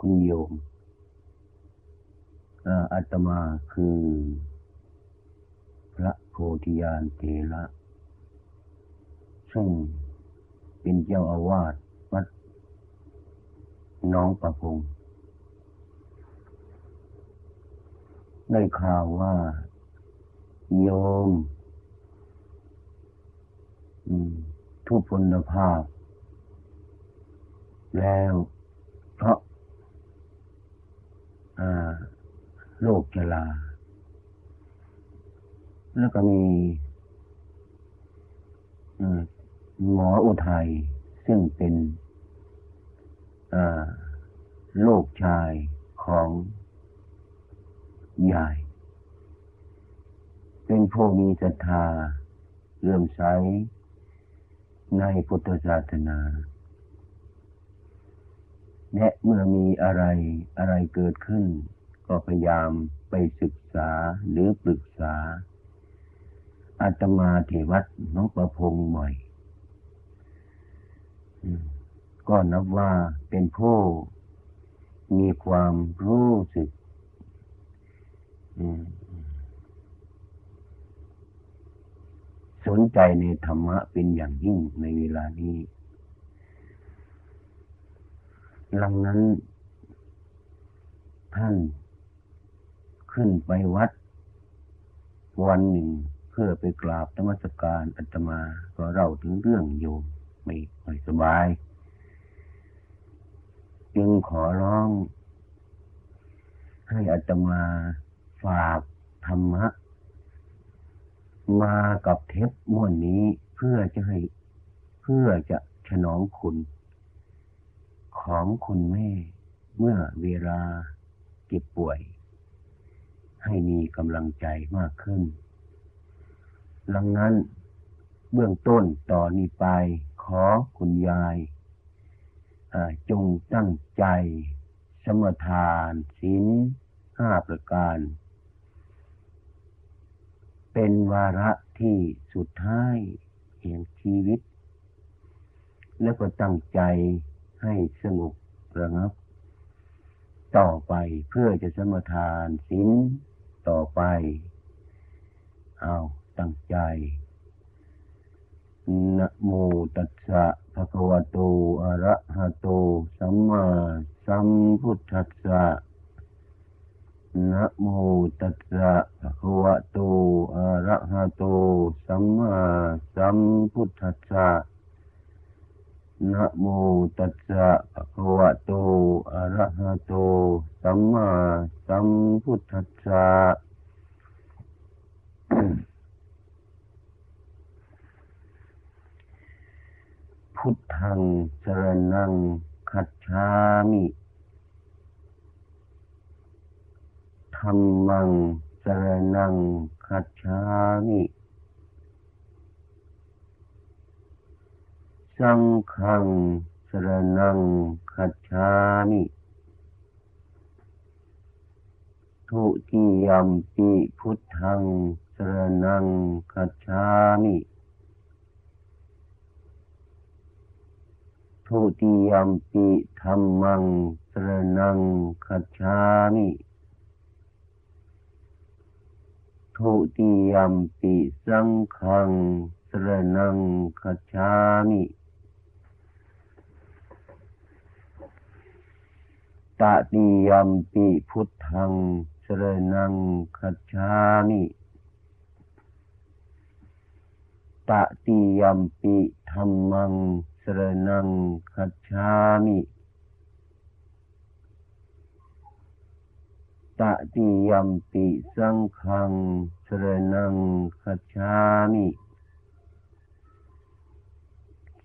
คุณโยมอาตมาคือ พระโพธิญาณเถระซึ่งเป็นเจ้าอาวาสวัดน้องประพงได้ข่าวว่า โยมทุพพลภาพ แล้วเพราะ โรคชราแล้วก็มีหมออุทัยซึ่งเป็นโลกชายของยาย เป็นผู้มีศรัทธาเลื่อมใสในพุทธศาสนา และเมื่อมีอะไรอะไรเกิดขึ้น ก็พยายามไปศึกษาหรือปรึกษาอาตมาเทวัตน้องประพงษ์บ่อยก็นับว่าเป็นผู้มีความรู้สึกสนใจในธรรมะเป็นอย่างยิ่งในเวลานี้ ลังนั้น ท่านขึ้นไปวัด วันหนึ่งเพื่อไปกราบธรรมสการอัตมา ก็เล่าถึงเรื่องโยมไม่ค่อยสบาย จึงขอร้อง ให้อัตมาฝากธรรมะ มากับเทปม้วนนี้เพื่อจะให้เพื่อจะฉนองคุณ ของคุณแม่ เมื่อเวลาเจ็บป่วย ให้มีกำลังใจมากขึ้นดังนั้นเบื้องต้นต่อนนี้ไป ขอคุณยายจงตั้งใจ สมทานศีลห้าประการ เป็นวาระที่สุดท้ายแห่งชีวิต แล้วก็ตั้งใจ ให้สงบระงับ ต่อไปเพื่อจะสมทานศีลต่อไป เอาตั้งใจนะโมตัสสะภะคะวะโตอะระหะโต สัมมาสัมพุทธัสสะนะโมตัสสะภะคะวะโตอะระหะโต สัมมาสัมพุทธัสสะ นะโมตัสสะภะคะวะโต อะระหะโต สัมมาสัมพุทธัสสะพุทธังสรนังคัจฉามิธรรมังสรนังคัจฉามิ สังฆังสรนังคัจฉามิทุติยมปิพุทธังสรนังคัจฉามิทุติยมปิธรรมังสรนังคัจฉามิทุติยมปิสังฆังสรนังคัจฉามิ ตติยมปิพุทธังสรนังคัจฉามิตติยมปิธรรมังสรนังคัจฉามิตติยมปิสังฆังสรนังคัจฉามิ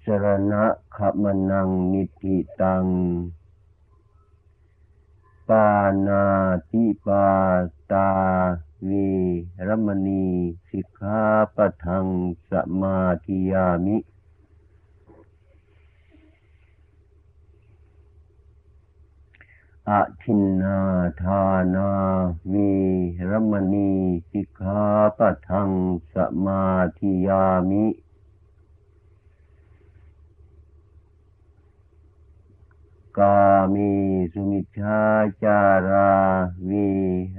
สรณะขมนังนิติตัง ปานาติปาตาวีรมณีสิกขาปะทังสมาธิยามิ อทินนาทานาวีรมณีสิกขาปะทังสมาธิยามิ กามีสุมิชฌาจาราวี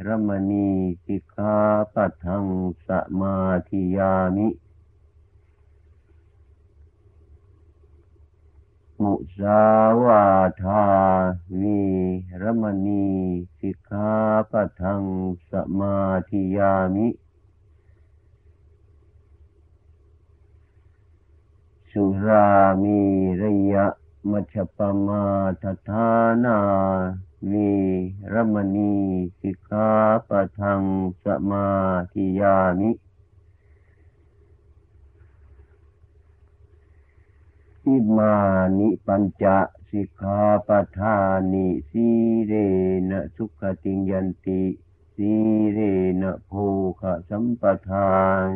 รมณีสิกขาปัทังสมาธิยามิมุสาวาทาวีรมณีสิกขาปัทังสมาธิยามิสุรามีระยะ มัชปมาทฐานาวีรมณีสิกขาปัทังสมาธิยามิอิมานิปัญจสิกขาปทานิสีเรนะสุขติยันติสีเรนะโภคสัมปทาน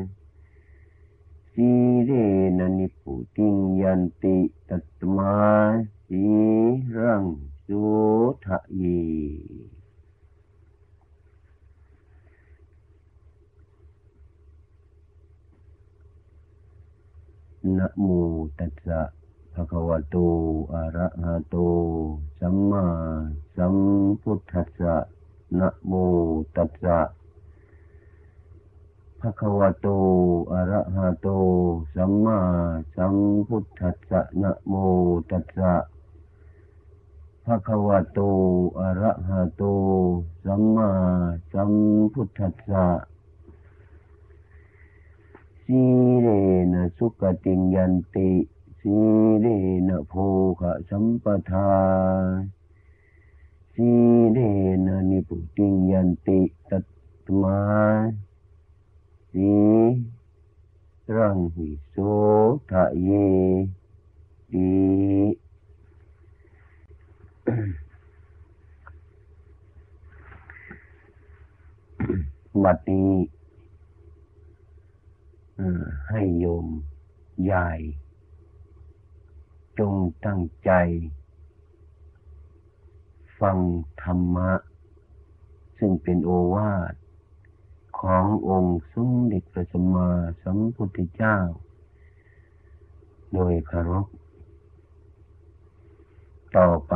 สีเรนนิพุติยันติตัตมาสีรังสุทะเยนะโมตัสสะภะคะวะโต อะระหะโต สัมมาสัมพุทธัสสะนะโมตัสสะ ภะคะวะโต อะระหะโต สัมมาสัมพุทธัสสะนะโมตัสสะภะคะวะโต อะระหะโต สัมมาสัมพุทธัสสะสีเรนะสุขติยันติสีเรนะโภคะสัมปทาสีเรนะนิพุติยันติตัตมา สีรังหิโสทะเยติบัดนี้ให้โยมยาย จงตั้งใจ ฟังธรรมะ ซึ่งเป็นโอวาท ขององค์สมเด็จพระสัมมาสัมพุทธเจ้า โดยคารพต่อไป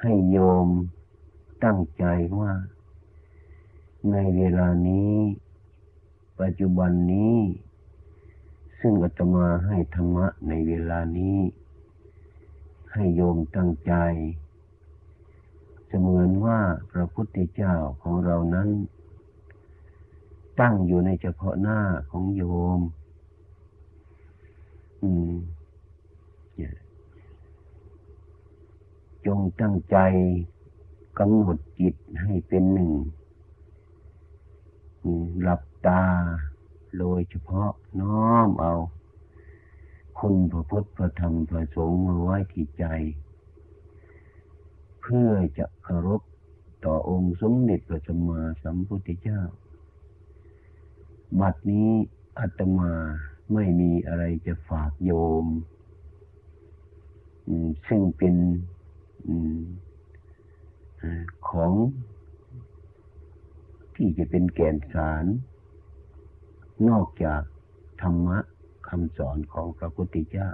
ให้โยมตั้งใจว่า ในเวลานี้ ปัจจุบันนี้ ซึ่งอาตมาให้ธรรมะในเวลานี้ ให้โยมตั้งใจ เสมือนว่าพระพุทธเจ้าของเรานั้น ตั้งอยู่ในเฉพาะหน้าของโยม อืมจงตั้งใจกำหนดจิตให้เป็นหนึ่งหลับตา โดยเฉพาะน้อมเอา คุณพระพุทธพระธรรมพระสงฆ์มาไว้ที่ใจ พื่อจะเคารพต่อองค์สมเด็จพระสัมมาสัมพุทธเจ้า บัดนี้อาตมาไม่มีอะไรจะฝากโยม ซึ่งเป็นของที่จะเป็นแก่นสาร นอกจากธรรมะคำสอนของพระพุทธเจ้า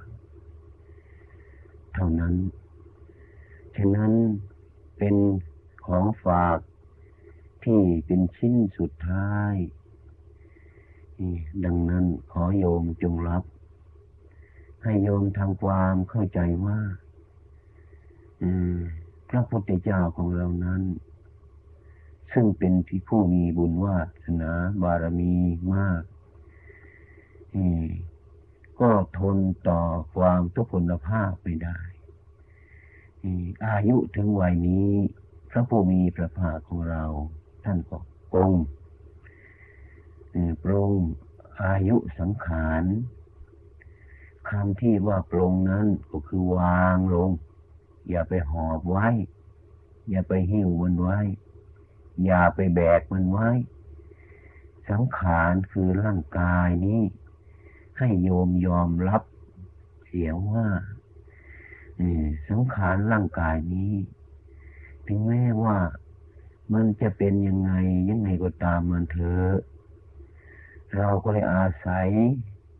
เท่านั้น ฉะนั้นเป็นของฝากที่เป็นชิ้นสุดท้าย ดังนั้นขอโยมจงรับ ให้โยมทำความเข้าใจว่าพระพุทธเจ้าของเรานั้น ซึ่งเป็นที่ผู้มีบุญวาสนาบารมีมากก็ทนต่อความทุกพลภาพไม่ได้ อายุถึงวัยนี้ พระผู้มีพระภาคของเราท่านก็ปรงปรงอายุสังขารคำที่ว่าปรงนั้นก็คือวางลง อย่าไปหอบไว้ อย่าไปหิ้วมันไว้ อย่าไปแบกมันไว้ สังขารคือร่างกายนี้ ให้โยมยอมรับเสียงว่า สังขารร่างกายนี้ ถึงแม้ว่ามันจะเป็นยังไงยังไงก็ตามมันเถอะเราก็เลยอาศัย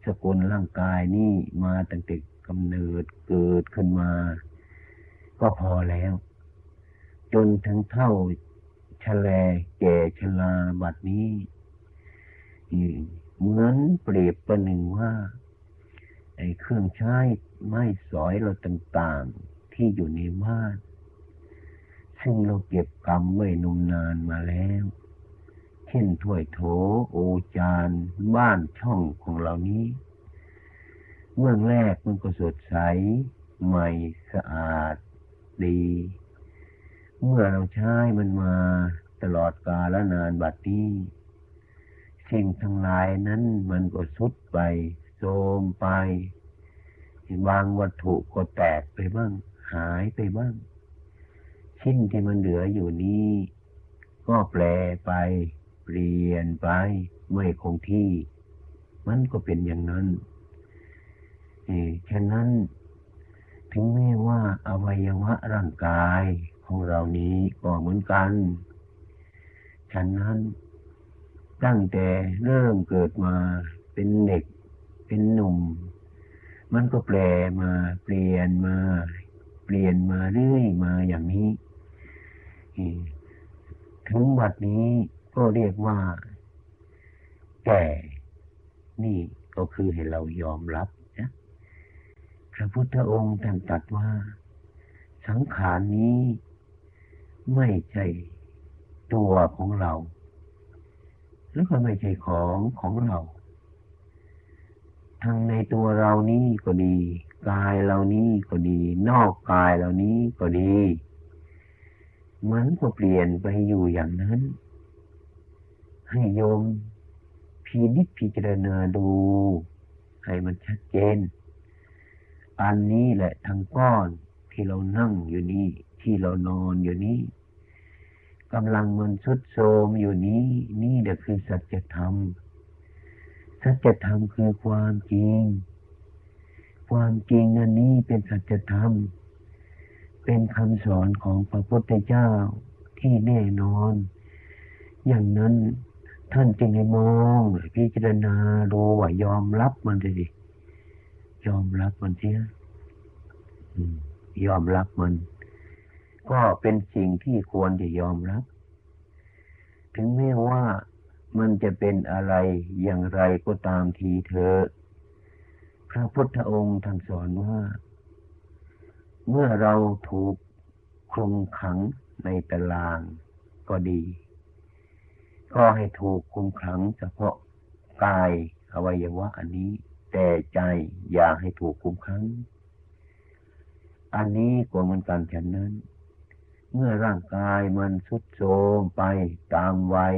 สกุลร่างกายนี่มาตั้งแต่กำเนิดเกิดขึ้นมา ก็พอแล้ว จนทั้งเท่าชะแลแก่ชราบัดนี้เหมือนเปรียบประหนึ่งว่า ไอ้เครื่องใช้ ไม้สอยเราต่าง ๆ ที่อยู่ในบ้าน ซึ่งเราเก็บกรรมไว้นมนานมาแล้ว เช่นถ้วยโถ โอจานบ้านช่องของเรานี้ เมื่อแรกมันก็สดใส ใหม่สะอาด ดี เมื่อเราใช้มันมาตลอดกาลนานบัดนี้สิ่งทั้งหลายนั้นมันก็สุดไปโทมไป บางวัตถุก็แตกไปบ้าง หายไปบ้าง ชิ้นที่มันเหลืออยู่นี้ ก็แปลไป เปลี่ยนไป ไม่คงที่ มันก็เป็นอย่างนั้นฉะนั้น ถึงแม้ว่าอวัยวะร่างกายของเรานี้ก็เหมือนกัน ฉะนั้น ตั้งแต่เริ่มเกิดมาเป็นเด็ก เป็นหนุ่ม มันก็แปลมาเปลี่ยนมา เปลี่ยนมาเรื่อยมาอย่างนี้ถึงวัดนี้ก็เรียกว่า แก่นี่ก็คือให้เรายอมรับนะพระพุทธองค์ท่านตรัสว่า สังขารนี้ไม่ใช่ตัวของเรา แล้วก็ไม่ใช่ของของเรา ทั้งในตัวเรานี้ก็ดี กายเรานี้ก็ดี นอกกายเรานี้ก็ดี มันก็เปลี่ยนไปอยู่อย่างนั้น ให้โยมพินิจพิจารณาดู ให้มันชัดเจน อันนี้แหละทั้งก้อนที่เรานั่งอยู่นี่ที่เรานอนอยู่นี่กำลังมันสุดโทมอยู่นี้ นี่เด็กคือสัจธรรม สัจธรรมคือความจริง ความจริงนันนี้เป็นสัจธรรม เป็นคำสอนของพระพุทธเจ้าที่แน่นอน อย่างนั้นท่านจึงให้มองพิจารณาดูว่ายอมรับมันเลยดิยอมรับมันเสียยอมรับมัน ก็เป็นสิ่งที่ควรจะยอมรับ ถึงแม้ว่า มันจะเป็นอะไรอย่างไรก็ตามทีเถอะ พระพุทธองค์ท่านสอนว่า เมื่อเราถูกคลุมขังในตารางก็ดี ก็ให้ถูกคุมขังเฉพาะกายอวัยวะอันนี้ แต่ใจอย่าให้ถูกคุมขัง อันนี้ก็เหมือนกันฉันนั้น เมื่อร่างกายมันสุดโทรมไปตามวัย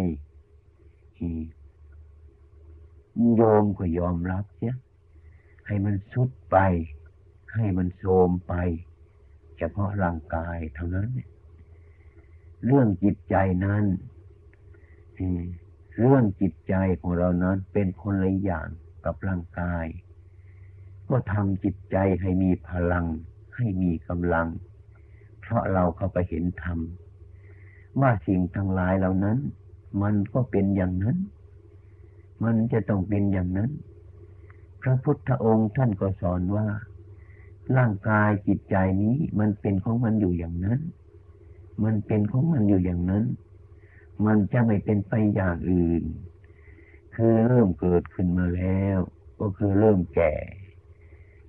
โยมก็ยอมรับเสียให้มันสุดไป ให้มันโทมไป เฉพาะร่างกายเท่านั้น เรื่องจิตใจนั้นเรื่องจิตใจของเรานั้นเป็นคนละอย่างกับร่างกาย ก็ทำจิตใจให้มีพลัง ให้มีกำลัง เพราะเราเข้าไปเห็นธรรมว่าสิ่งทั้งหลายเหล่านั้น มันก็เป็นอย่างนั้น มันจะต้องเป็นอย่างนั้น พระพุทธองค์ท่านก็สอนว่า ร่างกายจิตใจนี้มันเป็นของมันอยู่อย่างนั้น มันเป็นของมันอยู่อย่างนั้น มันจะไม่เป็นไปอย่างอื่น คือเริ่มเกิดขึ้นมาแล้ว ก็คือเริ่มแก่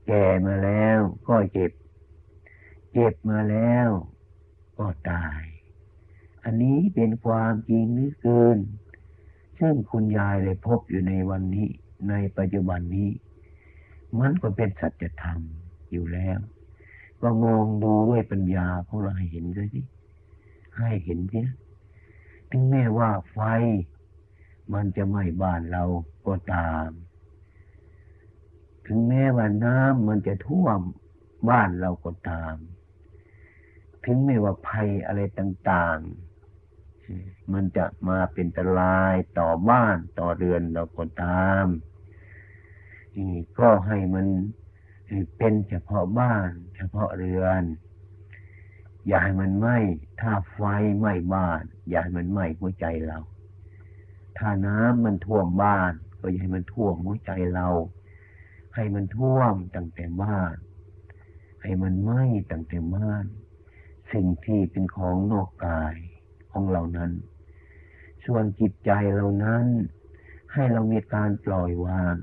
แก่มาแล้วก็เจ็บ เจ็บมาแล้วก็ตาย อันนี้เป็นความจริงหรือเกิน ซึ่งคุณยายเลยพบอยู่ในวันนี้ในปัจจุบันนี้ มันก็เป็นสัจธรรมอยู่แล้ว ก็มองดูด้วยปัญญาของเราให้เห็นด้วยสิให้เห็นเสียถึงแม้ว่าไฟ มันจะไหม้บ้านเราก็ตาม ถึงแม้ว่าน้ำมันจะท่วมบ้านเราก็ตาม ถึงไม่ว่าภัยอะไรต่าง ๆ มันจะมาเป็นตรายต่อบ้านต่อเรือนเราก็ตามก็ให้มันเป็นเฉพาะบ้าน เฉพาะเรือน อย่าให้มันไหม้ถ้าไฟไหม้บ้าน อย่าให้มันไหม้หัวใจเรา ถ้าน้ำมันท่วมบ้าน ก็อย่าให้มันท่วมหัวใจเรา ให้มันท่วมตั้งแต่บ้าน ให้มันไหม้ตั้งแต่บ้าน สิ่งที่เป็นของนอกกาย ของเรานั้น ส่วนจิตใจเรานั้น ให้เรามีการปล่อยวาง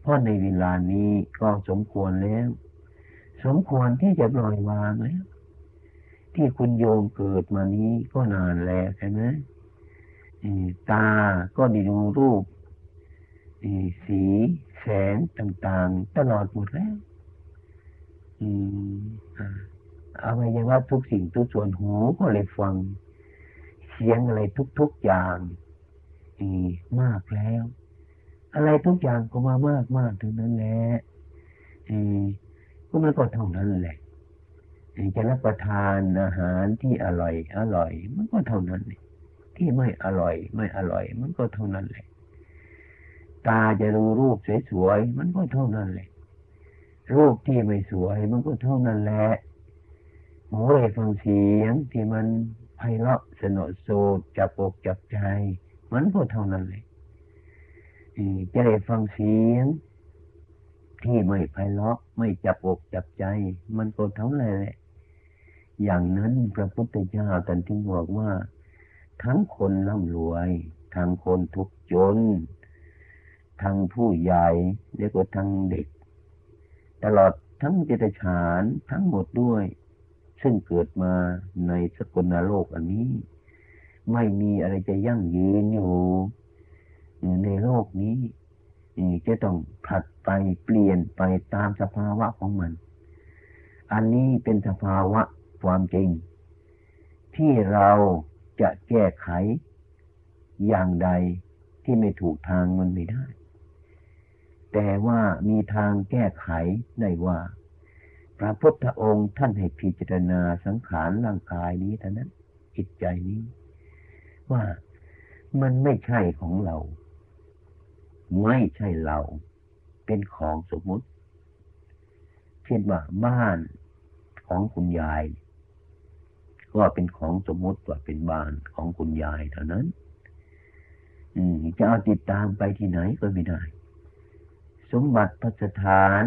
เพราะในเวลานี้ก็สมควรแล้ว สมควรที่จะปล่อยวางแล้ว ที่คุณโยมเกิดมานี้ก็นานแล้วใช่ไหมตาก็ได้ดูรูปสีแสงต่างๆ ตลอดหมดแล้วเอาไว้ยังว่าทุกสิ่งทุกส่วนหูก็เลยฟัง เสียงอะไรทุกๆอย่างมากแล้ว อะไรทุกอย่างก็มามากมากถึงนั้นแหละก็มันก็เท่านั้นแหละจะรับประทานอาหารที่อร่อย อร่อย มันก็เท่านั้นที่ไม่อร่อย ไม่อร่อย มันก็เท่านั้นแหละ ตาจะดูรูปสวยๆมันก็เท่านั้นแหละ รูปที่ไม่สวย มันก็เท่านั้นแหละหูได้ฟังเสียงที่มัน เราะสนอโสดจับอกจับใจ เหมันก็เท่านั้นเลยจะได้ฟังเสียง ที่ไม่ไพเราะไม่จับอกจับใจ มันก็เท่านั้นแหละอย่างนั้นพระพุทธเจ้าตรัสถึงบอกว่า ทั้งคนร่ำรวย ทั้งคนทุกจน ทั้งผู้ใหญ่เรียกว่าทั้งเด็ก ตลอดทั้งเจตฉานทั้งหมดด้วย ซึ่งเกิดมาในสกุลโลกอันนี้ ไม่มีอะไรจะยั่งยืนอยู่ในโลกนี้จะต้องผัดไปเปลี่ยนไปตามสภาวะของมัน อันนี้เป็นสภาวะความจริง ที่เราจะแก้ไขอย่างใดที่ไม่ถูกทางมันไม่ได้ แต่ว่ามีทางแก้ไขได้ว่า พระพุทธองค์ท่านให้พิจารณาสังขารร่างกายนี้เท่านั้นจิตใจนี้ ว่ามันไม่ใช่ของเรา ไม่ใช่เรา เป็นของสมมุติ เช่นว่าบ้านของคุณยาย ก็เป็นของสมมุติว่าเป็นบ้านของคุณยายเท่านั้น อืมจะเอาติดตามไปที่ไหนก็ไม่ได้ สมบัติพัสถาน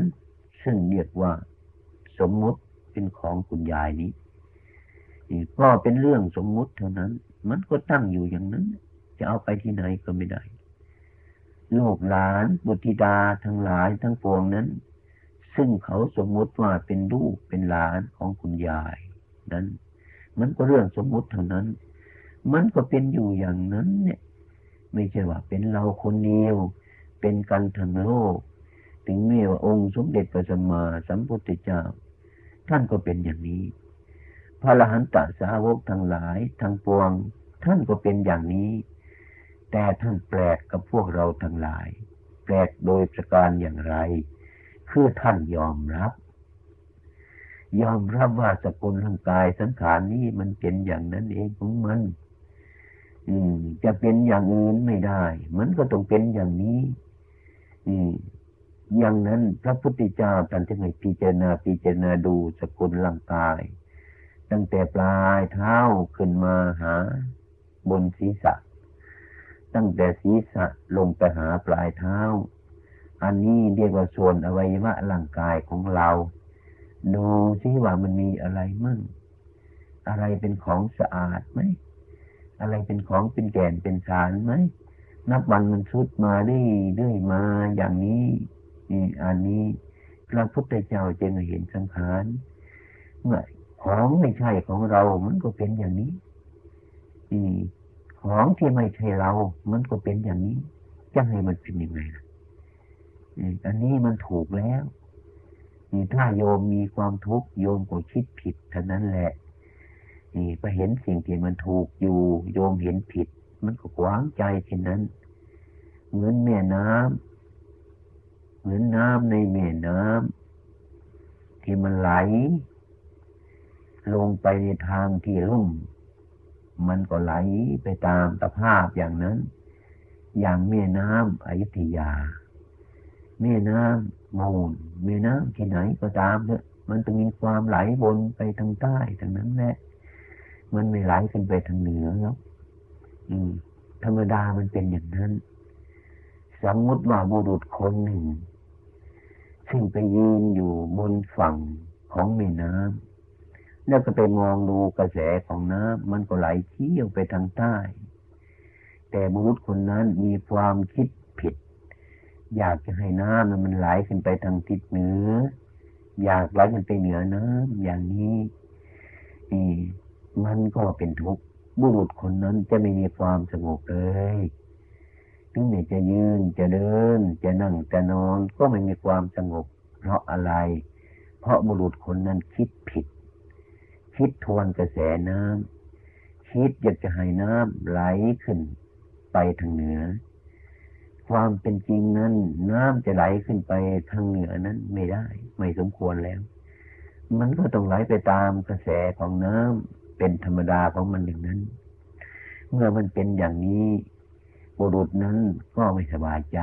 ซึ่งเรียกว่า สมมุติเป็นของคุณยายนี้ก็เป็นเรื่องสมมุติเท่านั้น มันก็ตั้งอยู่อย่างนั้น จะเอาไปที่ไหนก็ไม่ได้ลูกหลานบุตริดาทั้งหลายทั้งปวงนั้น ซึ่งเขาสมมุติว่าเป็นลูกเป็นหลานของคุณยาย นั้น มันก็เรื่องสมมุติเท่านั้น มันก็เป็นอยู่อย่างนั้นเนี่ย ไม่ใช่ว่าเป็นเราคนเดียว เป็นกันทั้งโลก ถึงแม้ว่าองค์สมเด็จพระสัมมาสัมพุทธเจ้า ท่านก็เป็นอย่างนี้ พระอรหันตสาวกทั้งหลายทั้งปวง ท่านก็เป็นอย่างนี้ แต่ท่านแปลกกับพวกเราทั้งหลาย แปลกโดยประการอย่างไร คือท่านยอมรับ ยอมรับว่าสกุลร่างกายสังขารนี้มันเป็นอย่างนั้นเองของมัน อืม จะเป็นอย่างอื่นไม่ได้ มันก็ต้องเป็นอย่างนี้ อืม อย่างนั้นพระพุทธเจ้าท่านจึงให้พิจารณาพิจารณาดูสกุลร่างกาย ตั้งแต่ปลายเท้าขึ้นมาหาบนศีรษะ ตั้งแต่ศีรษะลงไปหาปลายเท้า อันนี้เรียกว่าส่วนอวัยวะร่างกายของเรา ดูซิว่ามันมีอะไรมั่ง อะไรเป็นของสะอาดไหม อะไรเป็นของเป็นแก่นเป็นสารไหม นับวันมันชุดมาได้เรื่อยมาอย่างนี้ นี่อันนี้พระพุทธเจ้าจึงเห็นสังขารเมื่อของไม่ใช่ของเรา มันก็เป็นอย่างนี้นี่ของที่ไม่ใช่เรา มันก็เป็นอย่างนี้ จะให้มันเป็นยังไงล่ะอันนี้มันถูกแล้วนี่ถ้าโยมมีความทุกข์โยมก็คิดผิดเท่านั้นแหละนี่ไปเห็นสิ่งที่มันถูกอยู่ โยมเห็นผิด มันก็ขวางใจเช่นนั้น เหมือนแม่น้ำ เหมือนน้ำในแม่น้ำที่มันไหล ลงไปในทางที่ลุ่ม มันก็ไหลไปตามสภาพอย่างนั้น อย่างแม่น้ำอยุธยา แม่น้ำมูลแม่น้ำที่ไหนก็ตามเนี่ยมันจะมีความไหลวนไปทางใต้ทางนั้นแหละมันไม่ไหลขึ้นไปทางเหนือแล้วธรรมดามันเป็นอย่างนั้น สมมติว่าบุรุษคนหนึ่ง ซึ่งไปยืนอยู่บนฝั่งของแม่น้ำแล้วก็ไปมองดูกระแสของน้ำมันก็ไหลเชี่ยวไปทางใต้ แต่บุรุษคนนั้นมีความคิดผิด อยากจะให้น้ำมันไหลขึ้นไปทางทิศเหนือ อยากไหลขึ้นไปเหนือน้ำอย่างนี้นี่มันก็เป็นทุกข์บุรุษคนนั้นจะไม่มีความสงบเลย ถึงแม้จะยืนจะเดิน จะนั่งจะนอนก็ไม่มีความสงบ เพราะอะไร เพราะบุรุษคนนั้นคิดผิด คิดทวนกระแสน้ำคิดอยากจะให้น้ำไหลขึ้น ไปทางเหนือ ความเป็นจริงนั้น น้ำจะไหลขึ้นไปทางเหนือนั้นไม่ได้ ไม่สมควรแล้ว มันก็ต้องไหลไปตามกระแสของน้ำเป็นธรรมดาของมันอย่างนั้น เมื่อมันเป็นอย่างนี้ บุรุษนั้นก็ไม่สบายใจ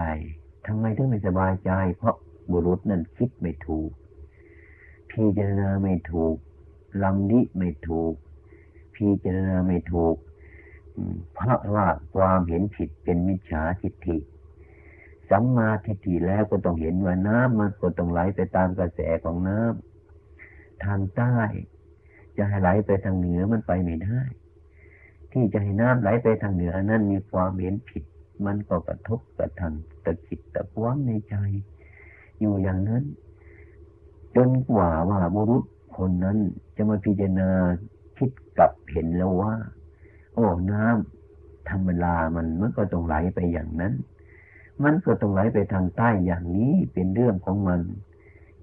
ทำไมถึงไม่สบายใจ เพราะบุรุษนั้นคิดไม่ถูก พิจารณาไม่ถูกลำดิไม่ถูก พิจารณาไม่ถูกเพราะว่าความเห็นผิดเป็นมิจฉาทิฏฐิสัมมาทิฏฐิแล้วก็ต้องเห็นว่าน้ำมันก็ต้องไหลไปตามกระแสของน้ำทางใต้ จะให้ไหลไปทางเหนือมันไปไม่ได้ ที่จะให้น้ำไหลไปทางเหนือนั้นมีความเห็นผิด มันก็กระทบกระทั่งตะกิดตะพวงในใจ อยู่อย่างนั้น จนกว่าว่าบุรุษคนนั้นจะมาพิจารณาคิดกลับเห็นแล้วว่า โอ้น้ำธรรมดามันมันก็ต้องไหลไปอย่างนั้น มันก็ต้องไหลไปทางใต้อย่างนี้เป็นเรื่องของมัน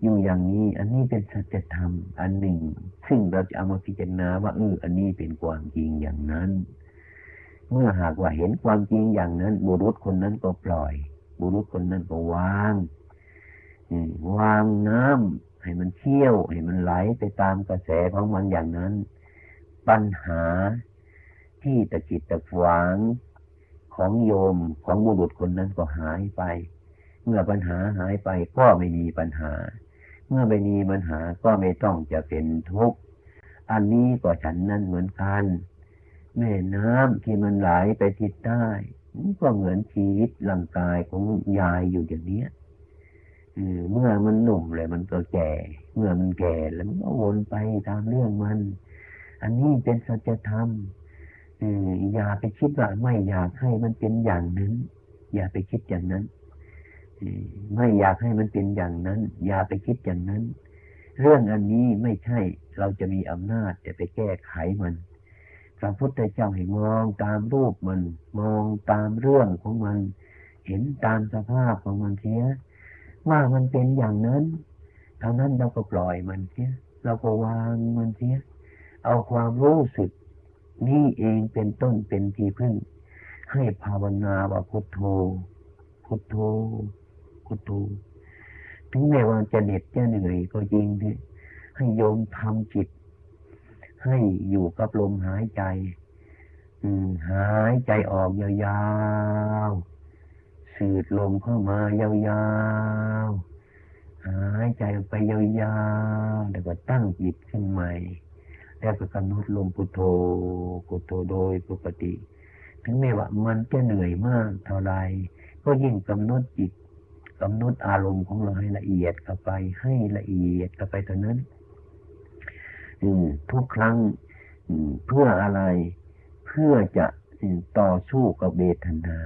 อยู่อย่างนี้ อันนี้เป็นสัจธรรม อันหนึ่ง ซึ่งเราจะเอามาพิจารณาว่าเอออันนี้เป็นความจริงอย่างนั้น เมื่อหากว่าเห็นความจริงอย่างนั้น บุรุษคนนั้นก็ปล่อย บุรุษคนนั้นก็วางวางน้ำให้มันเชี่ยว ให้มันไหลไปตามกระแสของมันอย่างนั้น ปัญหาที่ตะกิดตะขวางของโยมของบุรุษคนนั้นก็หายไป เมื่อปัญหาหายไปก็ไม่มีปัญหา เมื่อไม่มีปัญหาก็ไม่ต้องจะเป็นทุกข์ อันนี้ก็ฉันนั่นเหมือนกัน แม่น้ำที่มันไหลไปทิศใต้ก็เหมือนชีวิตร่างกายของยายอยู่อย่างนี้เมื่อมันหนุ่มเลยมันก็แก่ เมื่อมันแก่แล้วมันก็วนไปตามเรื่องมัน อันนี้เป็นสัจธรรมอย่าไปคิดว่าไม่อยากให้มันเป็นอย่างนั้น อย่าไปคิดอย่างนั้น ไม่อยากให้มันเป็นอย่างนั้น อย่าไปคิดอย่างนั้น เรื่องอันนี้ไม่ใช่เราจะมีอำนาจจะไปแก้ไขมันพระพุทธเจ้าให้มองตามรูปมัน มองตามเรื่องของมัน เห็นตามสภาพของมันเสียว่ามันเป็นอย่างนั้นเท่านั้นเราก็ปล่อยมันเสียเราก็วางมันเสียเอาความรู้สึก นี่เองเป็นต้นเป็นที่พึ่ง ให้ภาวนาว่าพุทโธพุทโธ พุทโธถึงแม้ว่าจะเหน็ดจะเหนื่อยก็จริงที่ให้โยมทำจิต ให้อยู่กับลมหายใจ อืม หายใจออกยาวๆสูดลมเข้ามายาวๆหายใจไปยาวๆแล้วก็ตั้งจิตขึ้นใหม่แล้วก็กำหนดลมพุทโธพุทโธโดยปกติ ถึงแม้ว่ามันจะเหนื่อยมากเท่าไรก็ยิ่งกำหนดจิต กำหนดอารมณ์ของเราให้ละเอียดเข้าไป ให้ละเอียดเข้าไปเท่านั้นทุกครั้งเพื่ออะไรเพื่อจะต่อสู้กับเบทนา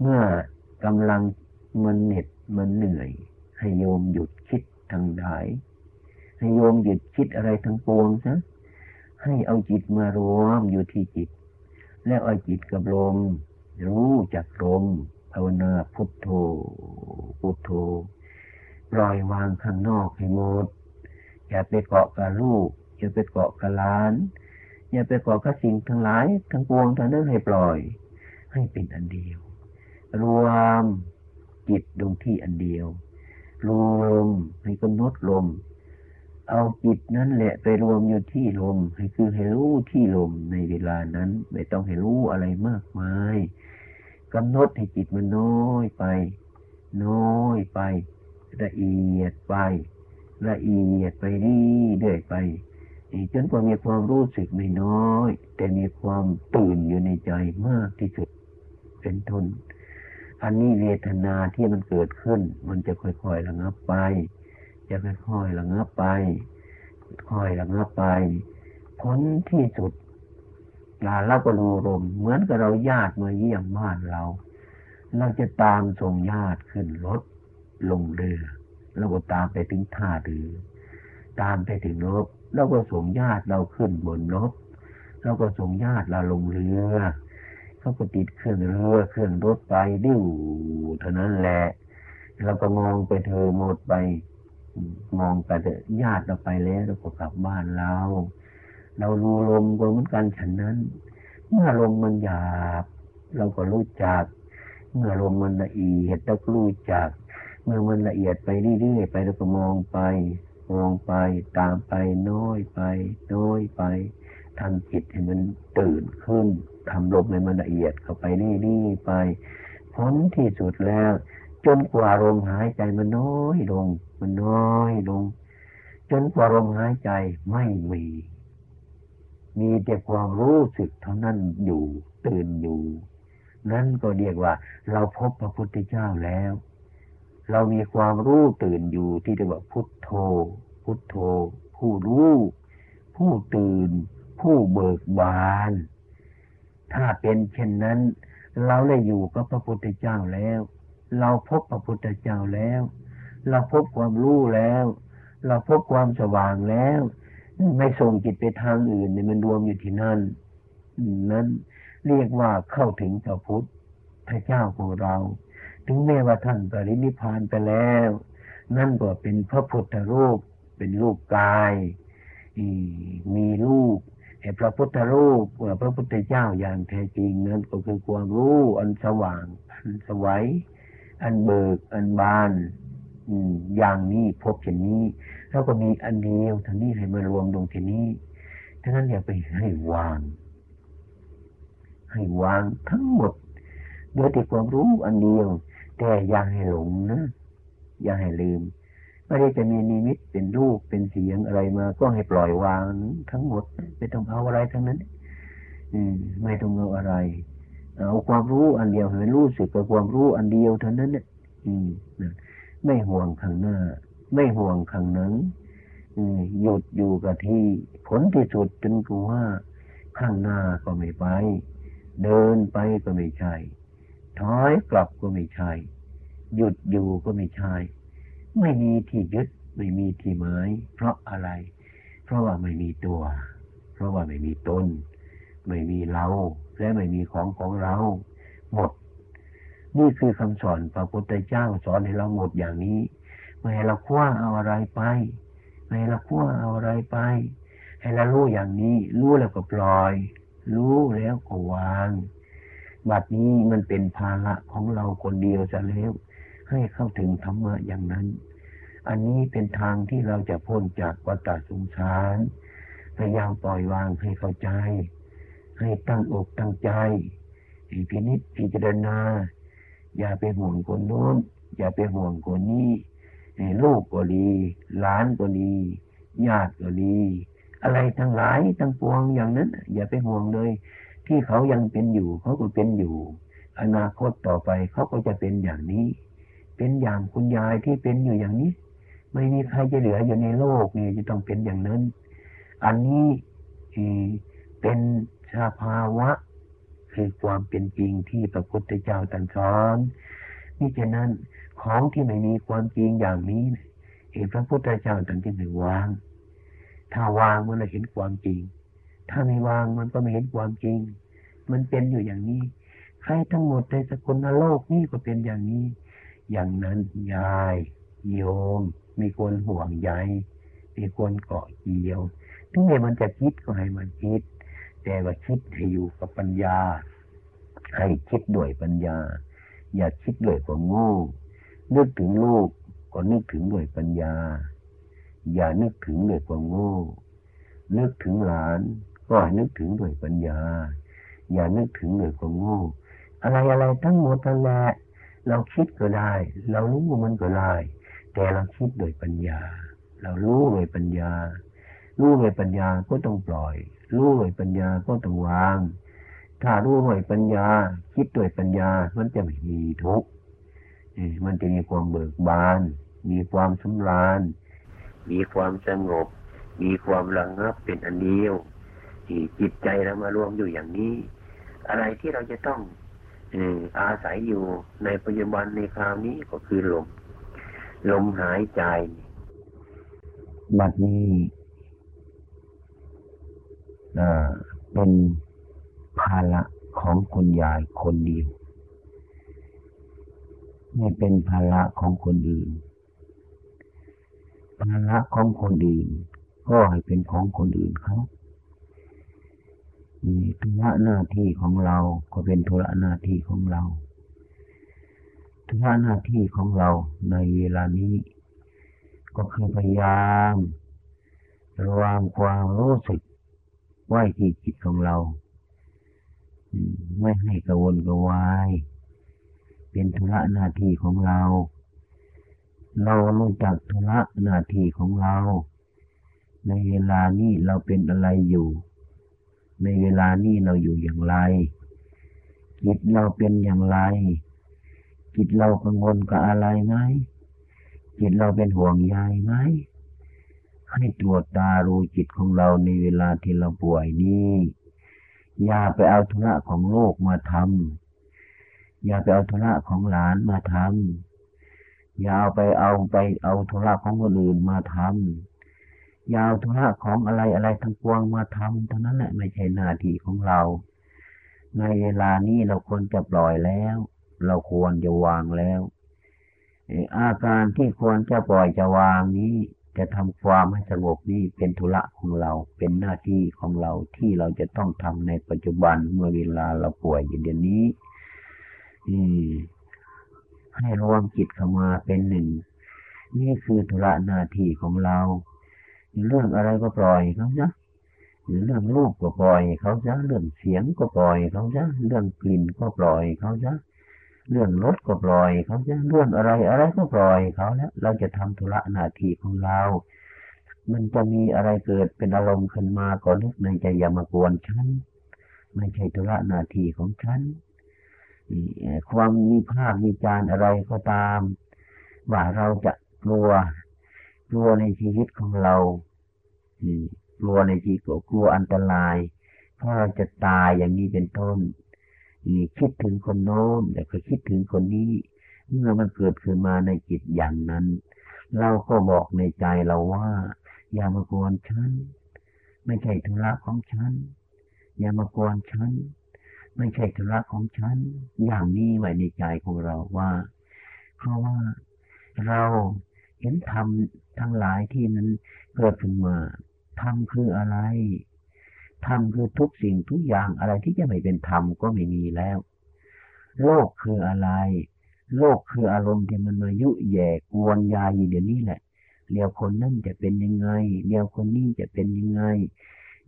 เมื่อกำลังมันเหน็ดมันเหนื่อย ให้โยมหยุดคิดทางใดให้โยมหยุดคิดอะไรทั้งปวงซะให้เอาจิตมารวมอยู่ที่จิต แล้วเอาจิตกับลมรู้จักลม ภาวนาพุทโธพุทโธปล่อยวางข้างนอกให้หมด อย่าไปเกาะกับลูก อย่าไปเกาะกับล้าน อย่าไปเกาะกับสิ่งทั้งหลาย ทั้งปวงทั้งนั้นให้ปล่อย ให้เป็นอันเดียว รวมจิตลงที่อันเดียว รวมให้กำหนดลม เอาจิตนั้นแหละไปรวมอยู่ที่ลม ให้คือให้รู้ที่ลมในเวลานั้น ไม่ต้องให้รู้อะไรมากมาย กำหนดให้จิตมันน้อยไป น้อยไป ละเอียดไป ละเอียดไปนี่เรื่อยไปจนกว่ามีความรู้สึกไม่น้อย แต่มีความตื่นอยู่ในใจมากที่สุด เป็นทน อันนี้เวทนาที่มันเกิดขึ้น มันจะค่อยๆระงับไป จะค่อยๆระงับไป ค่อยระงับไปผลที่สุด ลาเราก็ดูลมเหมือนกับเราญาติมาเยี่ยมบ้านเรา เราจะตามส่งญาติขึ้นรถลงเรือเราก็ตามไปถึงท่าเรือตามไปถึงรถเราก็ส่งญาติเราขึ้นบนรถเราก็ส่งญาติเราลงเรือเขาก็ติดเครื่องเรือเครื่องรถไปดิ้วเท่านั้นแหละเราก็มองไปเธอหมดไปมองไปแต่ญาติเราไปแล้วเราก็กลับบ้านเรา เรารู้ลมก็เหมือนกันฉันนั้น เมื่อลมมันหยาบ เราก็รู้จัก เมื่อลมมันละเอียดเราก็รู้จัก เมื่อมันละเอียดไปเรื่อยๆไปเราก็มองไป มองไปตามไปน้อยไป น้อยไปทำจิตให้มันตื่นขึ้นทำลมให้มันละเอียดเข้าไปนี่อยๆไปผลที่สุดแล้ว จนกว่าลมหายใจมันน้อยลง มันน้อยลง จนกว่าลมหายใจไม่มี มีแต่ความรู้สึกเท่านั้นอยู่ตื่นอยู่ นั่นก็เรียกว่า เราพบพระพุทธเจ้าแล้ว เรามีความรู้ตื่นอยู่ที่เรียกว่าพุทโธ พุทโธ ผู้รู้ ผู้ตื่น ผู้เบิกบาน ถ้าเป็นเช่นนั้น เราได้อยู่กับพระพุทธเจ้าแล้ว เราพบพระพุทธเจ้าแล้ว เราพบความรู้แล้ว เราพบความสว่างแล้ว ไม่ส่งจิตไปทางอื่นเนี่ยมันรวมอยู่ที่นั่นนั้นเรียกว่าเข้าถึงพระพุทธเจ้าของเรา ถึงแม้ว่าท่านปรินิพานไปแล้ว นั่นก็เป็นพระพุทธรูป เป็นรูปกายมีรูปไอ้พระพุทธรูปพระพุทธเจ้าอย่างแท้จริงนั้นก็คือความรู้อันสว่างอันสวัยอันเบิกอันบานอย่างนี้พบเช่นนี้ แล้วก็มีอันเดียวทั้งนี้ให้มารวมลงที่นี้ท่านั้นอย่าไปให้วาง ให้วางทั้งหมดโดยที่ความรู้อันเดียว แต่อย่าให้หลงนะ อย่าให้ลืมไม่ได้จะมีนิมิตเป็นรูปเป็นเสียงอะไรมา ก็ให้ปล่อยวางทั้งหมดไม่ต้องเอาอะไรทั้งนั้น อืม ไม่ต้องเอาอะไร เอาความรู้อันเดียวให้รู้สึกกับความรู้อันเดียวเท่านั้นเนี่ยอืมไม่ห่วงข้างหน้า ไม่ห่วงข้างนังหยุดอยู่กับที่ผลที่สุดจนกูว่าข้างหน้าก็ไม่ไป เดินไปก็ไม่ใช่ถอยกลับก็ไม่ใช่ หยุดอยู่ก็ไม่ใช่ ไม่มีที่ยึดไม่มีที่หมายเพราะอะไร เพราะว่าไม่มีตัว เพราะว่าไม่มีตนไม่มีเรา และไม่มีของของเรา หมด นี่คือคำสอนพระพุทธเจ้าสอนให้เราหมดอย่างนี้ ไม่ให้เราคว้าเอาอะไรไปไม่ให้เราคว้าเอาอะไรไป ให้เรารู้อย่างนี้ รู้แล้วก็ปล่อย รู้แล้วก็วางบัดนี้มันเป็นภาระของเราคนเดียวจะแล้ว ให้เข้าถึงธรรมะอย่างนั้น อันนี้เป็นทางที่เราจะพ้นจากวัฏสงสารพยายามปล่อยวางให้เข้าใจ ให้ตั้งอกตั้งใจพินิจพิจารณา อย่าไปห่วงคนโน้น อย่าไปห่วงคนนี้ ลูกก็ดีหลานก็ดีญาติก็ดีอะไรทั้งหลายทั้งปวงอย่างนั้น อย่าไปห่วงเลย ที่เขายังเป็นอยู่เขาก็เป็นอยู่ อนาคตต่อไปเขาก็จะเป็นอย่างนี้ เป็นอย่างคุณยายที่เป็นอยู่อย่างนี้ ไม่มีใครจะเหลืออยู่ในโลกนี่จะต้องเป็นอย่างนั้น อันนี้เป็นสภาวะ คือความเป็นจริงที่พระพุทธเจ้าตรัสสอนนี่ฉะนั้น ของที่ไม่มีความจริงอย่างนี้เห็นพระพุทธเจ้าตรัสจึงให้วาง ถ้าวางมันจะเห็นความจริง ถ้าไม่วางมันก็ไม่เห็นความจริง มันเป็นอยู่อย่างนี้ ใครทั้งหมดในสกุลโลกนี่ก็เป็นอย่างนี้ อย่างนั้นยายโยมมีคนห่วงใยมีคนเกาะเกี่ยวถึงแม้มันจะคิดก็ให้มันคิด แต่ว่าคิดให้อยู่กับปัญญา ให้คิดด้วยปัญญา อย่าคิดด้วยความโง่ นึกถึงลูกก็นึกถึงด้วยปัญญา อย่านึกถึงด้วยความโง่ นึกถึงหลานก็นึกถึงด้วยปัญญา อย่านึกถึงด้วยความโง่ อะไรอะไรทั้งหมดนั่นแหละเราคิดก็ได้ เรารู้มันก็ได้ แต่เราคิดโดยปัญญา เรารู้โดยปัญญา รู้โดยปัญญาก็ต้องปล่อย รู้โดยปัญญาก็ต้องวาง ถ้ารู้ด้วยปัญญา คิดด้วยปัญญา มันจะไม่มีทุกข์ มันจะมีความเบิกบาน มีความสำราญ มีความสงบ มีความระงับเป็นอันเดียวที่จิตใจเรามารวมอยู่อย่างนี้ อะไรที่เราจะต้องอาศัยอยู่ในปัจจุบันในคราวนี้ก็คือลม ลมหายใจบัดนี้เป็นภาระของคุณยายคนเดียว ไม่เป็นภาระของคนอื่น ภาระของคนอื่น ก็ให้เป็นของคนอื่นเขาธุระหน้าที่ของเราก็เป็นธุระหน้าที่ของเราธุระหน้าที่ของเราในเวลานี้ ก็คือพยายามระวังความรู้สึกไว้ที่จิตของเรา ไม่ให้กระวนกระวาย เป็นธุระหน้าที่ของเรา เรารู้จักธุระหน้าที่ของเรา ในเวลานี้เราเป็นอะไรอยู่ ในเวลานี้เราอยู่อย่างไร จิตเราเป็นอย่างไร จิตเรากังวลกับอะไรไหมจิตเราเป็นห่วงใยไหมให้ตรวจตารู้จิตของเราในเวลาที่เราป่วยนี้อย่าไปเอาธุระของโลกมาทำ อย่าไปเอาธุระของหลานมาทำอย่าเอาไปเอาไปเอาธุระของคนอื่นมาทำอย่าเอาธุระของอะไรอะไรทั้งปวงมาทำเท่านั้นแหละไม่ใช่หน้าที่ของเรา ในเวลานี้เราควรจะปล่อยแล้ว เราควรจะวางแล้วอาการที่ควรจะปล่อยจะวางนี้จะทำความให้สงบนี้เป็นธุระของเราเป็นหน้าที่ของเราที่เราจะต้องทำในปัจจุบันเมื่อเวลาเราป่วยอย่างเดียวนี้ ให้รวมจิตเข้ามาเป็นหนึ่ง นี่คือธุระหน้าที่ของเราเรื่องอะไรก็ปล่อยเขาซะเรื่องรูปก็ปล่อยเขาซะเรื่องเสียงก็ปล่อยเขาซะเรื่องกลิ่นก็ปล่อยเขาซะเรื่องรถก็ปล่อยเขาจะเรื่องอะไรอะไรก็ปล่อยเขาแล้วเราจะทำธุระหน้าที่ของเรา มันจะมีอะไรเกิดเป็นอารมณ์ขึ้นมาก็นึกในใจอย่ามากวนฉันไม่ใช่ธุระหน้าที่ของฉัน ความมีภาพมีจานอะไรก็ตาม ว่าเราจะกลัวกลัวในชีวิตของเรากลัวในชีวิตกลัวอันตราย เพราะเราจะตายอย่างนี้เป็นต้นคิดถึงคนโน้นแต่ก็คิดถึงคนนี้ เมื่อมันเกิดขึ้นมาในจิตอย่างนั้น เราก็บอกในใจเราว่า อย่ามากวนฉัน ไม่ใช่ธุระของฉัน อย่ามากวนฉัน ไม่ใช่ธุระของฉัน อย่างนี้ไว้ในใจของเราว่า เพราะว่าเราเห็นธรรมทั้งหลายที่นั้นเกิดขึ้นมาธรรมคืออะไรธรรมคือทุกสิ่งทุกอย่างอะไรที่จะไม่เป็นธรรมก็ไม่มีแล้ว โลกคืออะไร โลกคืออารมณ์ที่มันมายุแย่กวนยาอยู่เดี๋ยวนี้แหละเดี๋ยวคนนั่นจะเป็นยังไง เดี๋ยวคนนี้จะเป็นยังไง